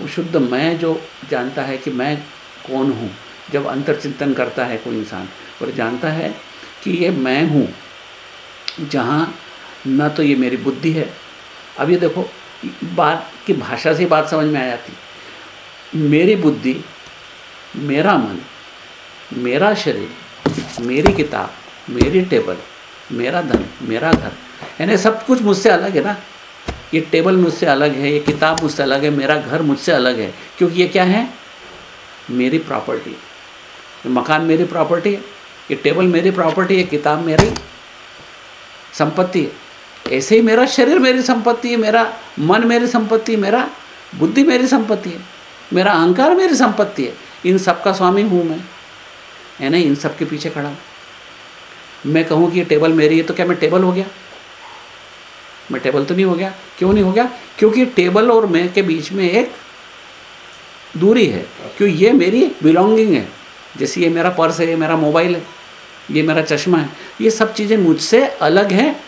वो शुद्ध मैं जो जानता है कि मैं कौन हूँ, जब अंतर चिंतन करता है कोई इंसान, और जानता है कि ये मैं हूँ, जहाँ न तो ये मेरी बुद्धि है। अब ये देखो, बात की भाषा से बात समझ में आ जाती। मेरी बुद्धि, मेरा मन, मेरा शरीर, मेरी किताब, मेरी टेबल, मेरा धन, मेरा घर। यानी सब कुछ मुझसे अलग है ना? ये टेबल मुझसे अलग है, ये किताब मुझसे अलग है, मेरा घर मुझसे अलग है। क्योंकि ये क्या है? मेरी प्रॉपर्टी। मकान मेरी प्रॉपर्टी है, ये टेबल मेरी प्रॉपर्टी है किताब मेरी संपत्ति है। ऐसे ही मेरा शरीर मेरी संपत्ति है, मेरा मन मेरी संपत्ति है, मेरा बुद्धि मेरी संपत्ति है। मेरा अहंकार मेरी संपत्ति है। इन सब का स्वामी हूँ मैं। है ना? इन सब के पीछे खड़ा हूँ। मैं कहूँ कि ये टेबल मेरी है तो क्या मैं टेबल हो गया? मैं टेबल तो नहीं हो गया। क्यों नहीं हो गया? क्योंकि टेबल और मैं के बीच में एक दूरी है। क्यों? ये मेरी बिलोंगिंग है। जैसे ये मेरा पर्स है, ये मेरा मोबाइल है, ये मेरा चश्मा है, ये सब चीज़ें मुझसे अलग हैं,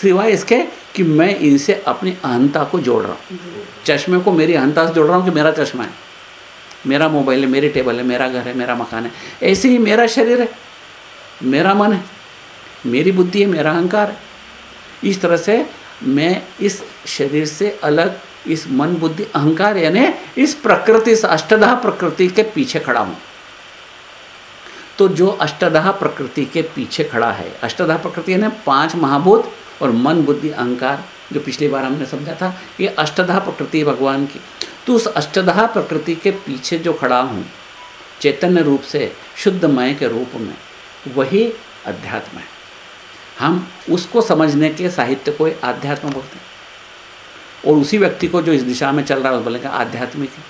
सिवाय इसके कि मैं इनसे अपनी अहंता को जोड़ रहा हूँ। चश्मे को मेरी अहंता से जोड़ रहा हूँ कि मेरा चश्मा है। मेरा मोबाइल है, मेरी टेबल है, मेरा घर है, मेरा मकान है। ऐसे ही मेरा शरीर है, मेरा मन है, मेरी बुद्धि है, मेरा अहंकार है। इस तरह से मैं इस शरीर से अलग, इस मन, बुद्धि, अहंकार, यानी इस प्रकृति इस अष्टधा प्रकृति के पीछे खड़ा हूँ। तो जो अष्टधा प्रकृति के पीछे खड़ा है, अष्टधा प्रकृति यानी पाँच महाभूत और मन, बुद्धि, अहंकार जो पिछली बार हमने समझा था, ये अष्टधा प्रकृति भगवान की। तो उस अष्टधा प्रकृति के पीछे जो खड़ा हूँ, चैतन्य रूप से शुद्ध मय के रूप में, वही अध्यात्म है। हम उसको समझने के साहित्य को आध्यात्म बोलते हैं। और उसी व्यक्ति को जो इस दिशा में चल रहा है, बोलेंगे आध्यात्मिक है।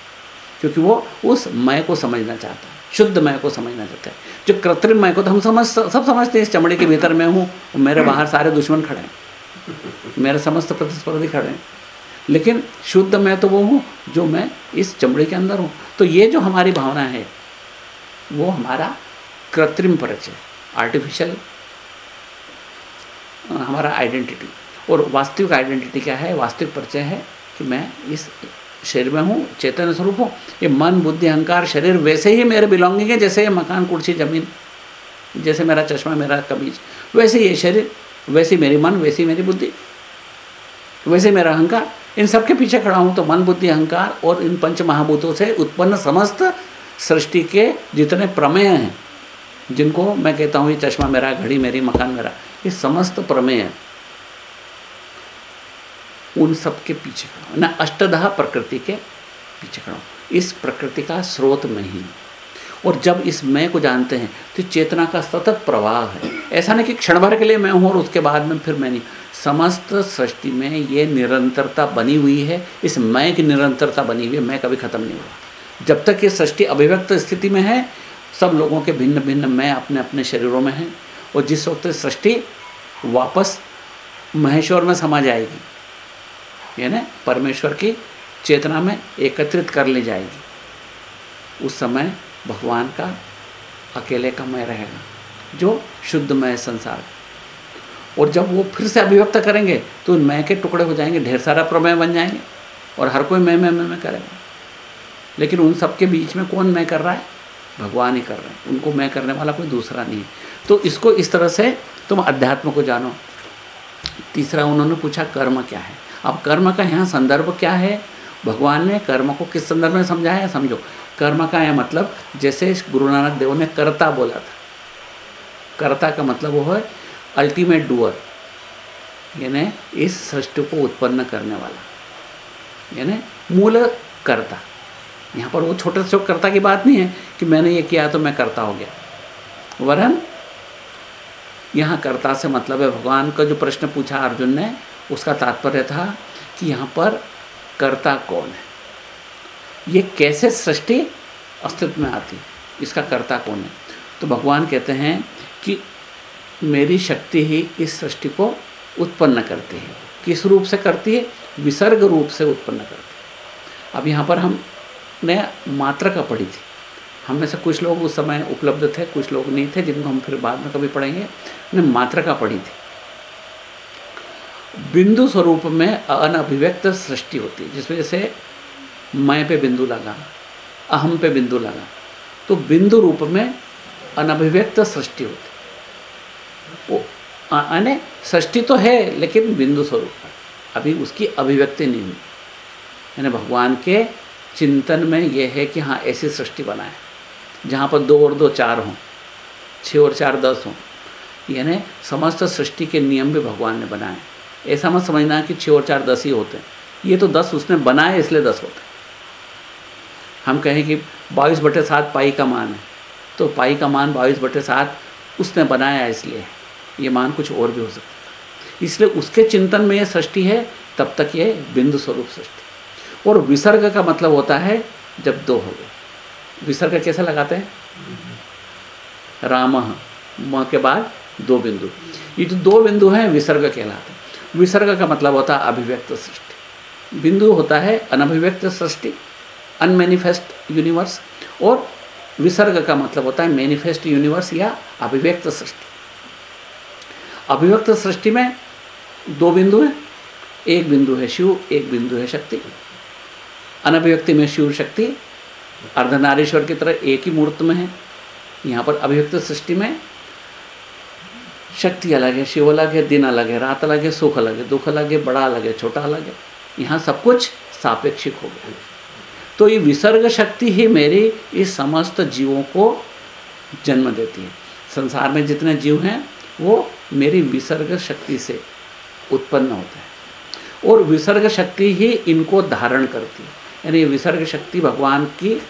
क्योंकि वो उस मय को समझना चाहता है, शुद्ध मय को समझना चाहता है। जो कृत्रिम मय को तो हम समझ, सब समझते हैं, इस चमड़े के भीतर मैं हूँ मेरे बाहर सारे दुश्मन खड़े हैं। मेरे समस्त प्रतिस्पर्धी खड़े हैं। लेकिन शुद्ध मैं तो वो हूँ जो मैं इस चमड़े के अंदर हूँ। तो ये जो हमारी भावना है, वो हमारा कृत्रिम परिचय आर्टिफिशियल हमारा आइडेंटिटी और वास्तविक आइडेंटिटी क्या है? वास्तविक परिचय है कि मैं इस शरीर में हूँ, चेतन स्वरूप हूँ। ये मन, बुद्धि, अहंकार, शरीर वैसे ही मेरे बिलोंगिंग है, जैसे ये मकान, कुर्सी, ज़मीन, जैसे मेरा चश्मा, मेरा कमीज, वैसे ये शरीर वैसी मेरी मन, वैसी मेरी बुद्धि, वैसे मेरा अहंकार। इन सब के पीछे खड़ा हूँ तो मन, बुद्धि, अहंकार और इन पंच महाभूतों से उत्पन्न समस्त सृष्टि के जितने प्रमेय हैं, जिनको मैं कहता हूँ, ये चश्मा मेरा, घड़ी मेरी, मकान मेरा, ये समस्त प्रमेय उन सब के पीछे खड़ा ना अष्टदह प्रकृति के पीछे खड़ा इस प्रकृति का स्रोत में ही। और जब इस मैं को जानते हैं तो चेतना का सतत प्रवाह है। ऐसा नहीं कि क्षण भर के लिए मैं हूँ और उसके बाद में फिर मैं नहीं। समस्त सृष्टि में ये निरंतरता बनी हुई है। इस मैं की निरंतरता बनी हुई है, मैं कभी ख़त्म नहीं हुआ। जब तक ये सृष्टि अभिव्यक्त स्थिति में है, सब लोगों के भिन्न भिन्न मैं अपने अपने शरीरों में हैं और जिस वक्त सृष्टि वापस महेश्वर में समा जाएगी, यानी परमेश्वर की चेतना में एकत्रित कर ली जाएगी, उस समय भगवान का, अकेले का मैं रहेगा, जो शुद्धमय संसार और जब वो फिर से अभिव्यक्त करेंगे तो उन मैं के टुकड़े हो जाएँगे, ढेर सारा प्रमेय बन जाएँगे, और हर कोई मैं मैं मैं मैं करेगा। लेकिन उन सबके बीच में कौन मैं कर रहा है? भगवान ही कर रहे हैं। उनको मैं करने वाला कोई दूसरा नहीं है। तो इसको इस तरह से तुम अध्यात्म को जानो। तीसरा, उन्होंने पूछा, कर्म क्या है? अब कर्म का यहाँ संदर्भ क्या है? भगवान ने कर्म को किस संदर्भ में समझाया? समझो कर्म का यह मतलब जैसे गुरु नानक देव ने कर्ता बोला था। कर्ता का मतलब वो है अल्टीमेट डूअर यानी इस सृष्टि को उत्पन्न करने वाला, यानी मूल कर्ता। यहाँ पर वो छोटे से कर्ता की बात नहीं है कि मैंने ये किया तो मैं करता हो गया। वरन यहाँ कर्ता से मतलब है, भगवान का जो प्रश्न पूछा अर्जुन ने, उसका तात्पर्य था कि यहाँ पर कर्ता कौन है? ये कैसे सृष्टि अस्तित्व में आती? है इसका कर्ता कौन है? तो भगवान कहते हैं कि मेरी शक्ति ही इस सृष्टि को उत्पन्न करती है। किस रूप से करती है? विसर्ग रूप से उत्पन्न करती है। अब यहाँ पर हमने मात्रा का पढ़ी थी। हम में से कुछ लोग उस समय उपलब्ध थे, कुछ लोग नहीं थे, जिनको हम फिर बाद में कभी पढ़ेंगे हमने मात्रा का पढ़ी थी। बिंदु स्वरूप में अनअभिव्यक्त सृष्टि होती है, जिस वजह से मैं पे बिंदु लगा, अहम पे बिंदु लगा। तो बिंदु रूप में अनभिव्यक्त सृष्टि होती। वो यानी सृष्टि तो है, लेकिन बिंदु स्वरूप है। अभी उसकी अभिव्यक्ति नहीं हुई। यानी भगवान के चिंतन में यह है कि हाँ ऐसी सृष्टि बनाए। जहाँ पर दो और दो चार हों छः और चार दस हों, यानी समस्त सृष्टि के नियम भी भगवान ने बनाए। ऐसा मत समझना कि छः और चार दस ही होते हैं। ये तो दस उसने बनाए, इसलिए दस होते हैं। हम कहें कि बाईस बटे सात पाई का मान है। तो पाई का मान बाईस बटे सात उसने बनाया इसलिए। ये मान कुछ और भी हो सकता इसलिए उसके चिंतन में ये सृष्टि है, तब तक ये बिंदु स्वरूप सृष्टि। और विसर्ग का मतलब होता है जब दो हो गए। विसर्ग कैसे लगाते हैं? राम। म के बाद दो बिंदु। ये जो दो बिंदु हैं, विसर्ग कहलाते हैं। विसर्ग का मतलब होता है अभिव्यक्त सृष्टि। बिंदु होता है अनभिव्यक्त सृष्टि। अनमेनिफेस्ट यूनिवर्स और विसर्ग का मतलब होता है मैनिफेस्ट यूनिवर्स या अभिव्यक्त सृष्टि। अभिव्यक्त सृष्टि में दो बिंदु हैं। एक बिंदु है शिव, एक बिंदु है शक्ति। अनभिव्यक्ति में शिव शक्ति, अर्धनारीश्वर की तरह एक ही मूर्त में है। यहाँ पर अभिव्यक्त सृष्टि में शक्ति अलग है, शिव अलग है, दिन अलग है, रात अलग है, सुख अलग है, दुख अलग है, बड़ा अलग है, छोटा अलग है। यहाँ सब कुछ सापेक्षिक हो गया। तो ये विसर्ग शक्ति ही मेरी इस समस्त जीवों को जन्म देती है। संसार में जितने जीव हैं, वो मेरी विसर्ग शक्ति से उत्पन्न होते हैं। और विसर्ग शक्ति ही इनको धारण करती है। यानी विसर्ग शक्ति भगवान की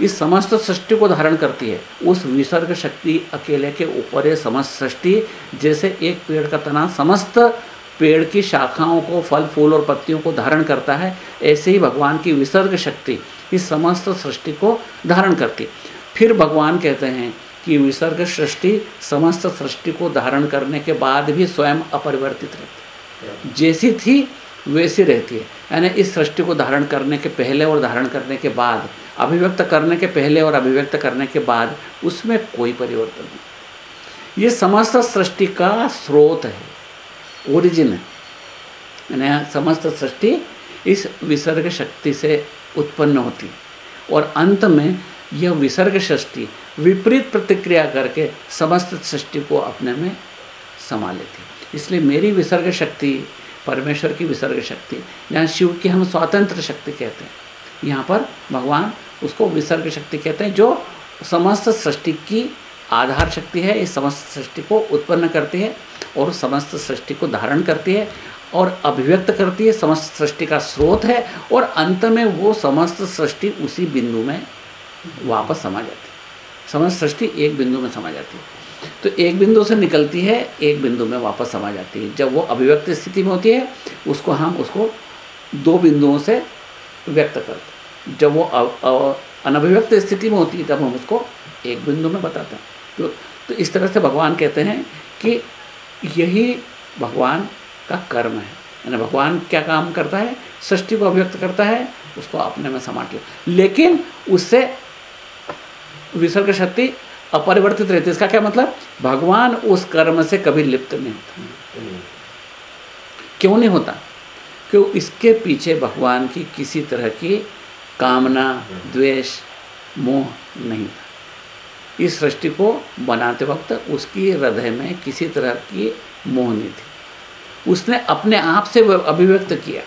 इस समस्त सृष्टि को धारण करती है। उस विसर्ग शक्ति अकेले के ऊपर है समस्त सृष्टि, जैसे एक पेड़ का तना, समस्त पेड़ की शाखाओं को, फल, फूल और पत्तियों को धारण करता है। ऐसे ही भगवान की विसर्ग शक्ति इस समस्त सृष्टि को धारण करती। फिर भगवान कहते हैं कि विसर्ग सृष्टि समस्त सृष्टि को धारण करने के बाद भी स्वयं अपरिवर्तित रहती जैसी थी, वैसी रहती है। यानी इस सृष्टि को धारण करने के पहले और धारण करने के बाद, अभिव्यक्त करने के पहले और अभिव्यक्त करने के बाद, उसमें कोई परिवर्तन नहीं। ये समस्त सृष्टि का स्रोत है। ओरिजिन है यानी समस्त सृष्टि इस विसर्ग शक्ति से उत्पन्न होती और अंत में यह विसर्ग सृष्टि विपरीत प्रतिक्रिया करके समस्त सृष्टि को अपने में समा लेती इसलिए मेरी विसर्ग शक्ति, परमेश्वर की विसर्ग शक्ति यहाँ शिव की हम स्वतंत्र शक्ति कहते हैं। यहाँ पर भगवान उसको विसर्ग शक्ति कहते हैं, जो समस्त सृष्टि की आधार शक्ति है इस समस्त सृष्टि को उत्पन्न करती है और समस्त सृष्टि को धारण करती है और अभिव्यक्त करती है, समस्त सृष्टि का स्रोत है और अंत में वो समस्त सृष्टि उसी बिंदु में वापस समा जाती है। समस्त सृष्टि एक बिंदु में समा जाती है। तो एक बिंदु से निकलती है, एक बिंदु में वापस समा जाती है। जब वो अभिव्यक्त स्थिति में होती है, उसको हम उसको दो बिंदुओं से व्यक्त करते जब वो अनभिव्यक्त स्थिति में होती है, तब हम उसको एक बिंदु में बताते हैं। तो, तो इस तरह से भगवान कहते हैं कि यही भगवान का कर्म है। यानी भगवान क्या काम करता है? सृष्टि को अभिव्यक्त करता है उसको अपने में समाट लिया। लेकिन उससे विसर्ग शक्ति अपरिवर्तित रहती है। इसका क्या मतलब? भगवान उस कर्म से कभी लिप्त नहीं होता। क्यों नहीं होता? क्यों? इसके पीछे भगवान की किसी तरह की कामना द्वेष मोह नहीं था। इस सृष्टि को बनाते वक्त उसकी हृदय में किसी तरह की मोह नहीं थी। उसने अपने आप से अभिव्यक्त किया,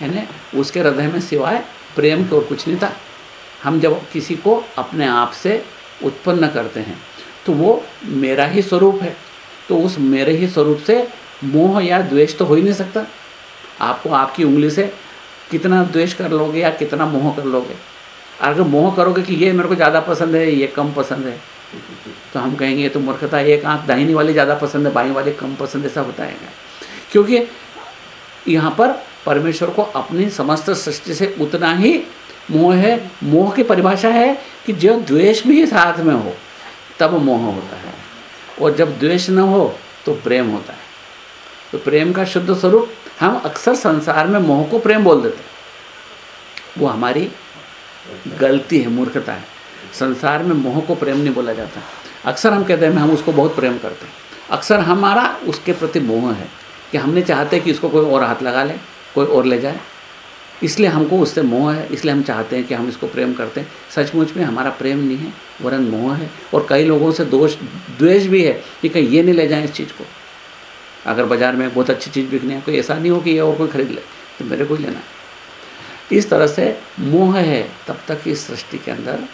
है ना? उसके हृदय में सिवाय प्रेम के और कुछ नहीं था। हम जब किसी को अपने आप से उत्पन्न करते हैं तो वो मेरा ही स्वरूप है। तो उस मेरे ही स्वरूप से मोह या द्वेष तो हो ही नहीं सकता। आपको आपकी उंगली से कितना द्वेष कर लोगे या कितना मोह कर लोगे? अगर मोह करोगे कि ये मेरे को ज़्यादा पसंद है, ये कम पसंद है तो हम कहेंगे, ये तो मूर्खता एक आँख दाहिनी वाली ज़्यादा पसंद है, बाई वाली कम पसंद ऐसा होता है क्योंकि यहाँ पर परमेश्वर को अपनी समस्त सृष्टि से उतना ही मोह है। मोह की परिभाषा है कि जो द्वेष भी साथ में हो, तब मोह होता है। और जब द्वेष न हो तो प्रेम होता है। तो प्रेम का शुद्ध स्वरूप, हम अक्सर संसार में मोह को प्रेम बोल देते हैं। वो हमारी गलती है, मूर्खता है। संसार में मोह को प्रेम नहीं बोला जाता। अक्सर हम कहते हैं हम उसको बहुत प्रेम करते हैं। अक्सर हमारा उसके प्रति मोह है कि हम नहीं चाहते कि इसको कोई और हाथ लगा ले, कोई और ले जाए। इसलिए हमको उससे मोह है, इसलिए हम चाहते हैं कि हम इसको प्रेम करते हैं। सचमुच में हमारा प्रेम नहीं है, वरन मोह है। और कई लोगों से दोष, द्वेष भी है कि कहीं ये नहीं ले जाएँ इस चीज़ को। अगर बाज़ार में बहुत अच्छी चीज़ बिकनी है, कोई ऐसा नहीं हो कि ये और कोई खरीद ले तो मेरे को ही लेना है। इस तरह से मोह है, तब तक इस सृष्टि के अंदर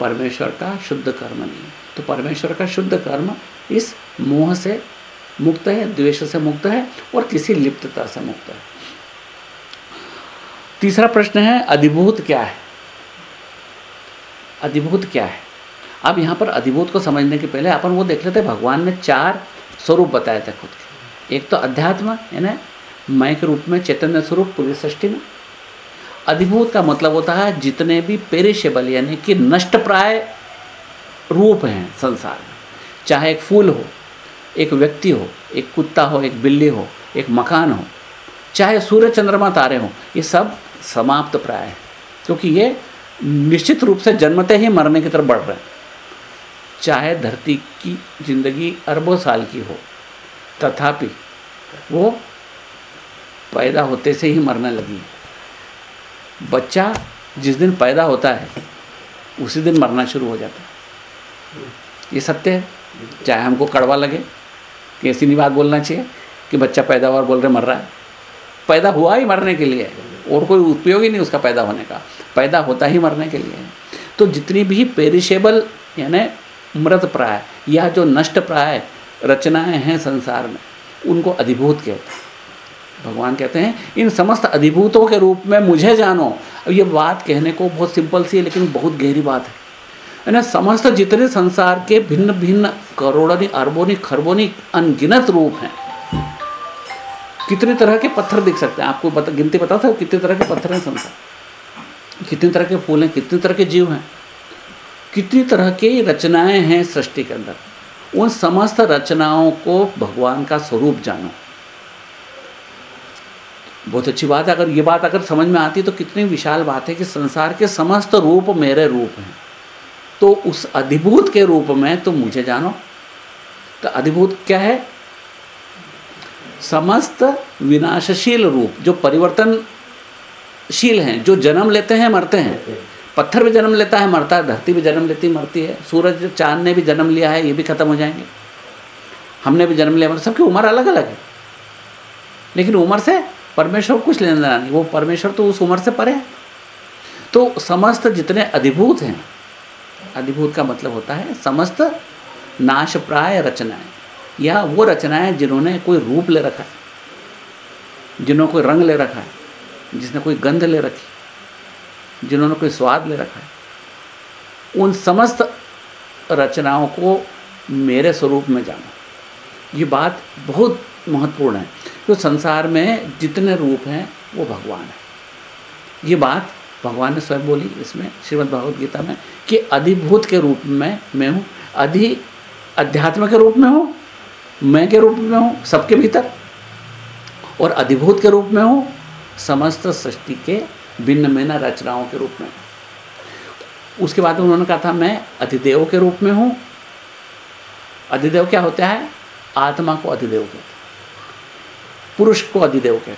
परमेश्वर का शुद्ध कर्म नहीं तो परमेश्वर का शुद्ध कर्म इस मोह से मुक्त है, द्वेष से मुक्त है और किसी लिप्तता से मुक्त है। तीसरा प्रश्न है, अधिभूत क्या है? अधिभूत क्या है? अब यहाँ पर अधिभूत को समझने के पहले अपन वो देख लेते, भगवान ने चार स्वरूप बताए थे खुद के। एक तो अध्यात्म, यानी मय के रूप में चैतन्य स्वरूप पूरी सृष्टि में अधिभूत का मतलब होता है जितने भी पेरिशेबल यानी कि नष्ट प्राय रूप हैं संसार में। चाहे एक फूल हो, एक व्यक्ति हो, एक कुत्ता हो, एक बिल्ली हो, एक मकान हो, चाहे सूर्य चंद्रमा तारे हों, ये सब समाप्त प्राय है। क्योंकि ये निश्चित रूप से जन्मते ही मरने की तरफ़ बढ़ रहे हैं। चाहे धरती की ज़िंदगी अरबों साल की हो, तथापि वो पैदा होते से ही मरने लगी है। बच्चा जिस दिन पैदा होता है, उसी दिन मरना शुरू हो जाता है। ये सत्य है। चाहे हमको कड़वा लगे कि ऐसी नहीं बात बोलना चाहिए कि बच्चा पैदा पैदावार बोल रहे मर रहा है। पैदा हुआ ही मरने के लिए और कोई उपयोग ही नहीं उसका पैदा होने का। पैदा होता ही मरने के लिए तो जितनी भी पेरिशेबल यानी मृत प्राय या जो नष्ट प्राय रचनाएँ हैं संसार में, उनको अधिभूत कहते हैं। भगवान कहते हैं इन समस्त अधिभूतों के रूप में मुझे जानो। अब ये बात कहने को बहुत सिंपल सी है लेकिन बहुत गहरी बात है। है ना समस्त जितने संसार के भिन्न भिन्न करोड़ों अरबों खरबों अनगिनत रूप हैं। कितने तरह के पत्थर दिख सकते हैं? आपको बता, गिनती पता था कितने तरह के पत्थर हैं संसार? कितने तरह के फूल हैं कितने तरह के जीव हैं? कितनी तरह की रचनाएँ हैं सृष्टि के अंदर? उन समस्त रचनाओं को भगवान का स्वरूप जानो। बहुत अच्छी बात है। अगर ये बात अगर समझ में आती तो कितनी विशाल बात है कि संसार के समस्त रूप मेरे रूप हैं। तो उस अधिभूत के रूप में तो मुझे जानो। तो अधिभूत क्या है? समस्त विनाशशील रूप, जो परिवर्तनशील हैं, जो जन्म लेते हैं, मरते हैं। पत्थर भी जन्म लेता है, मरता है, धरती भी जन्म लेती, मरती है। सूरज, चाँद ने भी जन्म लिया है, ये भी खत्म हो जाएँगे। हमने भी जन्म लिया मतलब सबकी उम्र अलग अलग है। लेकिन उम्र से परमेश्वर कुछ लेना देना नहीं, वो परमेश्वर तो उस उम्र से परे है। तो समस्त जितने अधिभूत हैं, अधिभूत का मतलब होता है समस्त नाशप्राय रचनाएँ, या वो रचनाएँ जिन्होंने कोई रूप ले रखा है, जिन्होंने कोई रंग ले रखा है, जिसने कोई गंध ले रखी, जिन्होंने कोई स्वाद ले रखा है, उन समस्त रचनाओं को मेरे स्वरूप में जाना। ये बात बहुत महत्वपूर्ण है। तो संसार में जितने रूप हैं, वो भगवान है। ये बात भगवान ने स्वयं बोली इसमें श्रीमद् भगवद गीता में, कि अधिभूत के रूप में मैं हूँ, अधि अध्यात्म के रूप में हूँ, मैं के रूप में हूँ, सबके भीतर, और अधिभूत के रूप में हूँ, समस्त सृष्टि के भिन्न भिन्न रचनाओं के रूप में। उसके बाद उन्होंने कहा था, मैं अधिदेव के रूप में हूँ। अधिदेव क्या होता है? आत्मा को अधिदेव कहते पुरुष को अधिदेव कहते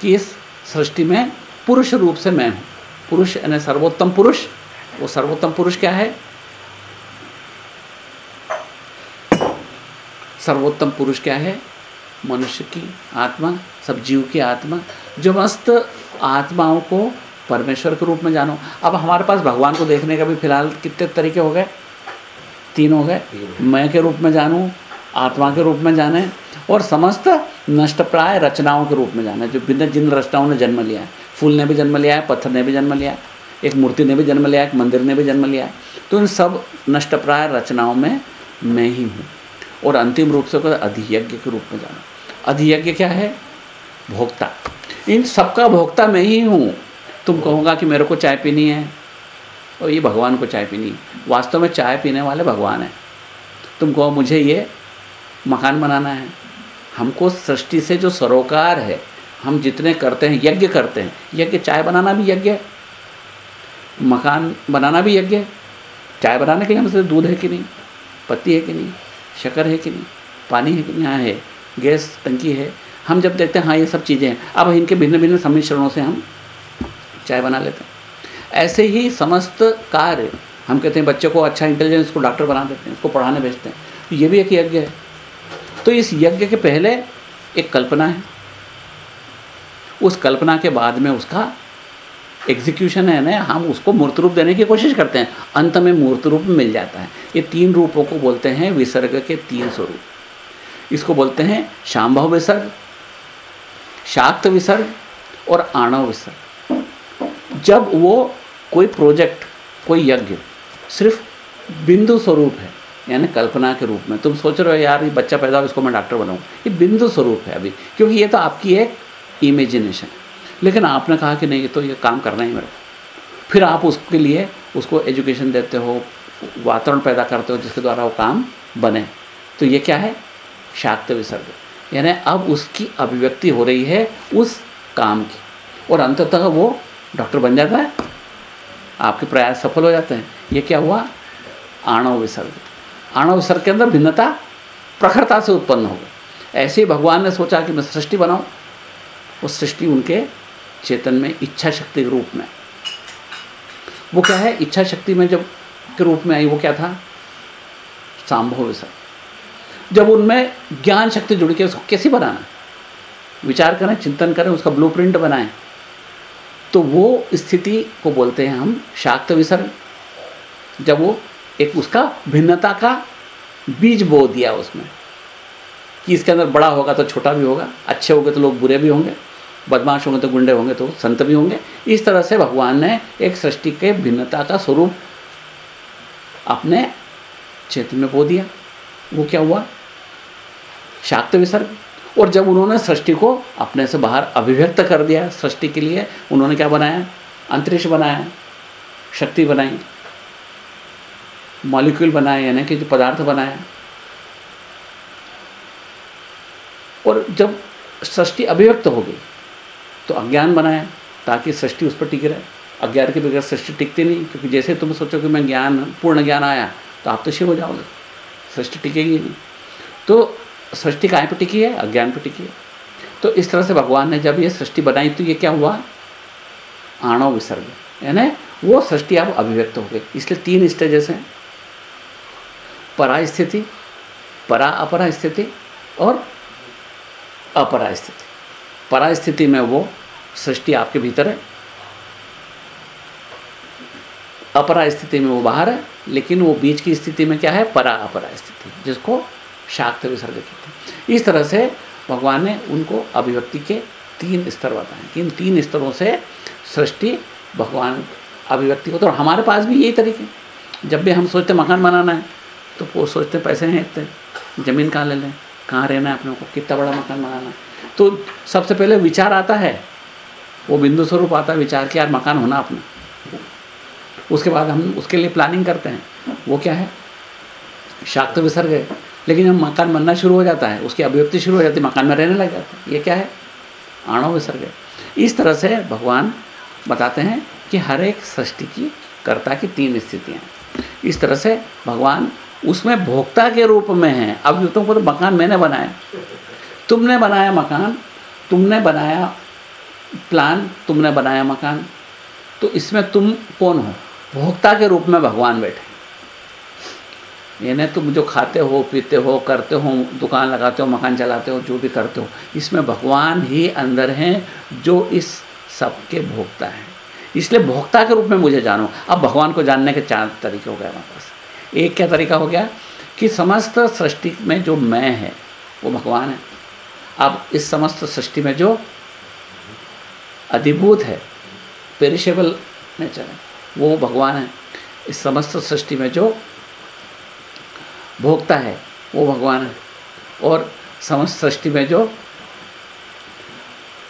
कि इस सृष्टि में पुरुष रूप से मैं हूँ। पुरुष यानी सर्वोत्तम पुरुष। वो सर्वोत्तम पुरुष क्या है? सर्वोत्तम पुरुष क्या है? मनुष्य की आत्मा सब जीव की आत्मा। जो मस्त आत्माओं को परमेश्वर के रूप में जानो। अब हमारे पास भगवान को देखने का भी फ़िलहाल कितने तरीके हो गए? तीन हो गए। मैं के रूप में जानूँ आत्मा के रूप में जाने। और समस्त नष्ट प्राय रचनाओं के रूप में जाना है। जो भिन्न जिन रचनाओं ने जन्म लिया है। फूल ने भी जन्म लिया है, पत्थर ने भी जन्म लिया है, एक मूर्ति ने भी जन्म लिया है, एक मंदिर ने भी जन्म लिया है। तो इन सब नष्ट प्राय रचनाओं में मैं ही हूँ। और अंतिम रूप से अधियज्ञ के रूप में जाना। अधियज्ञ क्या है? भोक्ता। इन सबका भोक्ता मैं ही हूँ। तुम कहोगा कि मेरे को चाय पीनी है। और ये भगवान को चाय पीनी है। वास्तव में चाय पीने वाले भगवान हैं। तुम कहो मुझे ये मकान बनाना है। हमको सृष्टि से जो सरोकार है, हम जितने करते हैं, यज्ञ करते हैं। यज्ञ, चाय बनाना भी यज्ञ है। मकान बनाना भी यज्ञ है। चाय बनाने के लिए हमसे दूध है कि नहीं? पत्ती है कि नहीं? शक्कर है कि नहीं? पानी है कि नहीं? हाँ। गैस, टंकी है। हम जब देखते हैं हाँ ये सब चीज़ें हैं। अब इनके भिन्न भिन्न सम्मिश्रणों से हम चाय बना लेते हैं। ऐसे ही समस्त कार्य, हम कहते हैं, बच्चे को अच्छा इंटेलिजेंस को डॉक्टर बना देते हैं, उसको पढ़ाने भेजते हैं। ये भी एक यज्ञ है। तो इस यज्ञ के पहले एक कल्पना है। उस कल्पना के बाद में उसका एग्जीक्यूशन है ना, हम उसको मूर्त रूप देने की कोशिश करते हैं। अंत में मूर्त रूप मिल जाता है। ये तीन रूपों को बोलते हैं, विसर्ग के तीन स्वरूप। इसको बोलते हैं शाम्भव विसर्ग, शाक्त विसर्ग और आणव विसर्ग। जब वो कोई प्रोजेक्ट कोई यज्ञ सिर्फ़ बिंदु स्वरूप है यानी कल्पना के रूप में। तुम सोच रहे हो, यार, ये बच्चा पैदा हो, इसको मैं डॉक्टर बनाऊँ? ये बिंदु स्वरूप है अभी, क्योंकि ये तो आपकी एक इमेजिनेशन है। लेकिन आपने कहा कि नहीं, ये तो ये काम करना ही मेरे को। फिर आप उसके लिए उसको एजुकेशन देते हो, वातावरण पैदा करते हो, जिसके द्वारा वो काम बने। तो ये क्या है? शाक्त विसर्ग। यानी अब उसकी अभिव्यक्ति हो रही है उस काम की। और अंततः वो डॉक्टर बन जाता है। आपके प्रयास सफल हो जाते हैं। ये क्या हुआ? आणव विसर्ग। आणव विसर्ग के अंदर भिन्नता, प्रखरता से उत्पन्न हो गई। ऐसे ही भगवान ने सोचा कि मैं सृष्टि बनाऊँ वो सृष्टि उनके चेतन में इच्छा शक्ति के रूप में। वो क्या है? इच्छा शक्ति में जब के रूप में आई, वो क्या था? सांभव विसर्ग जब उनमें ज्ञान शक्ति जुड़ के उसको कैसे बनाना? विचार करें, चिंतन करें, उसका ब्लूप्रिंट बनाएँ। तो वो स्थिति को बोलते हैं हम शाक्त विसर्ग जब वो एक उसका भिन्नता का बीज बो दिया उसमें। कि इसके अंदर बड़ा होगा तो छोटा भी होगा, अच्छे होंगे तो लोग बुरे भी होंगे, बदमाश होंगे तो गुंडे होंगे तो संत भी होंगे। इस तरह से भगवान ने एक सृष्टि के भिन्नता का स्वरूप अपने क्षेत्र में बो दिया। वो क्या हुआ? शाक्त विसर्ग। और जब उन्होंने सृष्टि को अपने से बाहर अभिव्यक्त कर दिया, सृष्टि के लिए उन्होंने क्या बनाया? अंतरिक्ष बनाया, शक्ति बनाई। मॉलिक्यूल बनाए, यानी कि जो पदार्थ बनाया और जब सृष्टि अभिव्यक्त हो गई तो अज्ञान बनाया ताकि सृष्टि उस पर टिक रहे। अज्ञान के बगैर सृष्टि टिकती नहीं, क्योंकि जैसे तुम सोचो कि मैं ज्ञान, पूर्ण ज्ञान आया तो आप तो शिव हो जाओगे। सृष्टि टिकेगी नहीं। तो सृष्टि कहाँ पर टिकी है? अज्ञान पर टिकी है। तो इस तरह से भगवान ने जब ये सृष्टि बनाई तो ये क्या हुआ? आणव विसर्ग। यानी वो सृष्टि अब अभिव्यक्त हो गई। इसलिए तीन स्टेजेस हैं। परा स्थिति परा अपरा स्थिति और अपरा स्थिति परा स्थिति में वो सृष्टि आपके भीतर है। अपरा स्थिति में वो बाहर है, लेकिन वो बीच की स्थिति में क्या है? परा अपरा स्थिति जिसको शाक्त विसर्ग कहते हैं। इस तरह से भगवान ने उनको अभिव्यक्ति के तीन स्तर बताए कि इन तीन स्तरों से सृष्टि, भगवान अभिव्यक्ति होता है और हमारे पास भी यही तरीके जब भी हम सोचते मकान बनाना है तो वो सोचते पैसे हैं इतने, ज़मीन कहाँ ले लें, कहाँ रहना है अपने को, कितना बड़ा मकान बनाना है। तो सबसे पहले विचार आता है, वो बिंदु स्वरूप आता है विचार कि यार मकान होना अपना। उसके बाद हम उसके लिए प्लानिंग करते हैं, वो क्या है? शाक्त विसर्ग है लेकिन जब मकान बनना शुरू हो जाता है, उसकी अभिव्यक्ति शुरू हो जाती है, मकान में रहने लग जाता है, ये क्या है? आणव विसर्ग है इस तरह से भगवान बताते हैं कि हर एक सृष्टि की कर्ता की तीन स्थितियाँ इस तरह से भगवान उसमें भोक्ता के रूप में है। अब तुमको तो मकान मैंने बनाया। तुमने बनाया मकान, तुमने बनाया प्लान तुमने बनाया मकान। तो इसमें तुम कौन हो? भोक्ता के रूप में भगवान बैठे। यानी तुम जो खाते हो, पीते हो, करते हो, दुकान लगाते हो, मकान चलाते हो, जो भी करते हो, इसमें भगवान ही अंदर हैं, जो इस सब के भोक्ता हैं। इसलिए भोक्ता के रूप में मुझे जानो। अब भगवान को जानने के चार तरीके हो गए हमारे पास। एक क्या तरीका हो गया कि समस्त सृष्टि में जो मैं है, वो भगवान है। अब इस समस्त सृष्टि में जो अधिभूत है पेरिशेबल नेचर है, वो भगवान है। इस समस्त सृष्टि में जो भोगता है, वो भगवान है। और समस्त सृष्टि में जो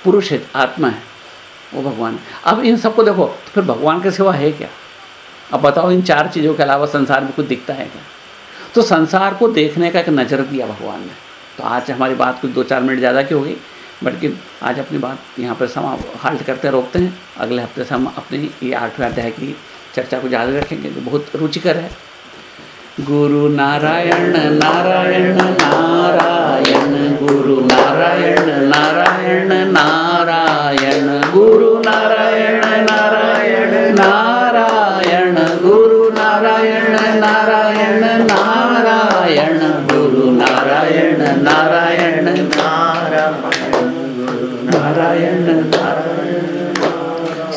पुरुष है, आत्मा है, वो भगवान है। अब इन सबको देखो तो फिर भगवान के सिवा है क्या? अब बताओ इन चार चीज़ों के अलावा संसार में कुछ दिखता है क्या? तो संसार को देखने का एक नज़र दिया भगवान ने। तो आज हमारी बात कुछ दो चार मिनट ज़्यादा की होगी, बल्कि आज अपनी बात यहाँ पर समा हाल्ट करते रोकते हैं। अगले हफ़्ते से हम अपनी ये आठवें अध्याय की चर्चा को जारी रखेंगे, जो बहुत रुचिकर है। गुरु नारायण नारायण नारायण, गुरु नारायण नारायण नारायण, गुरु नारायण।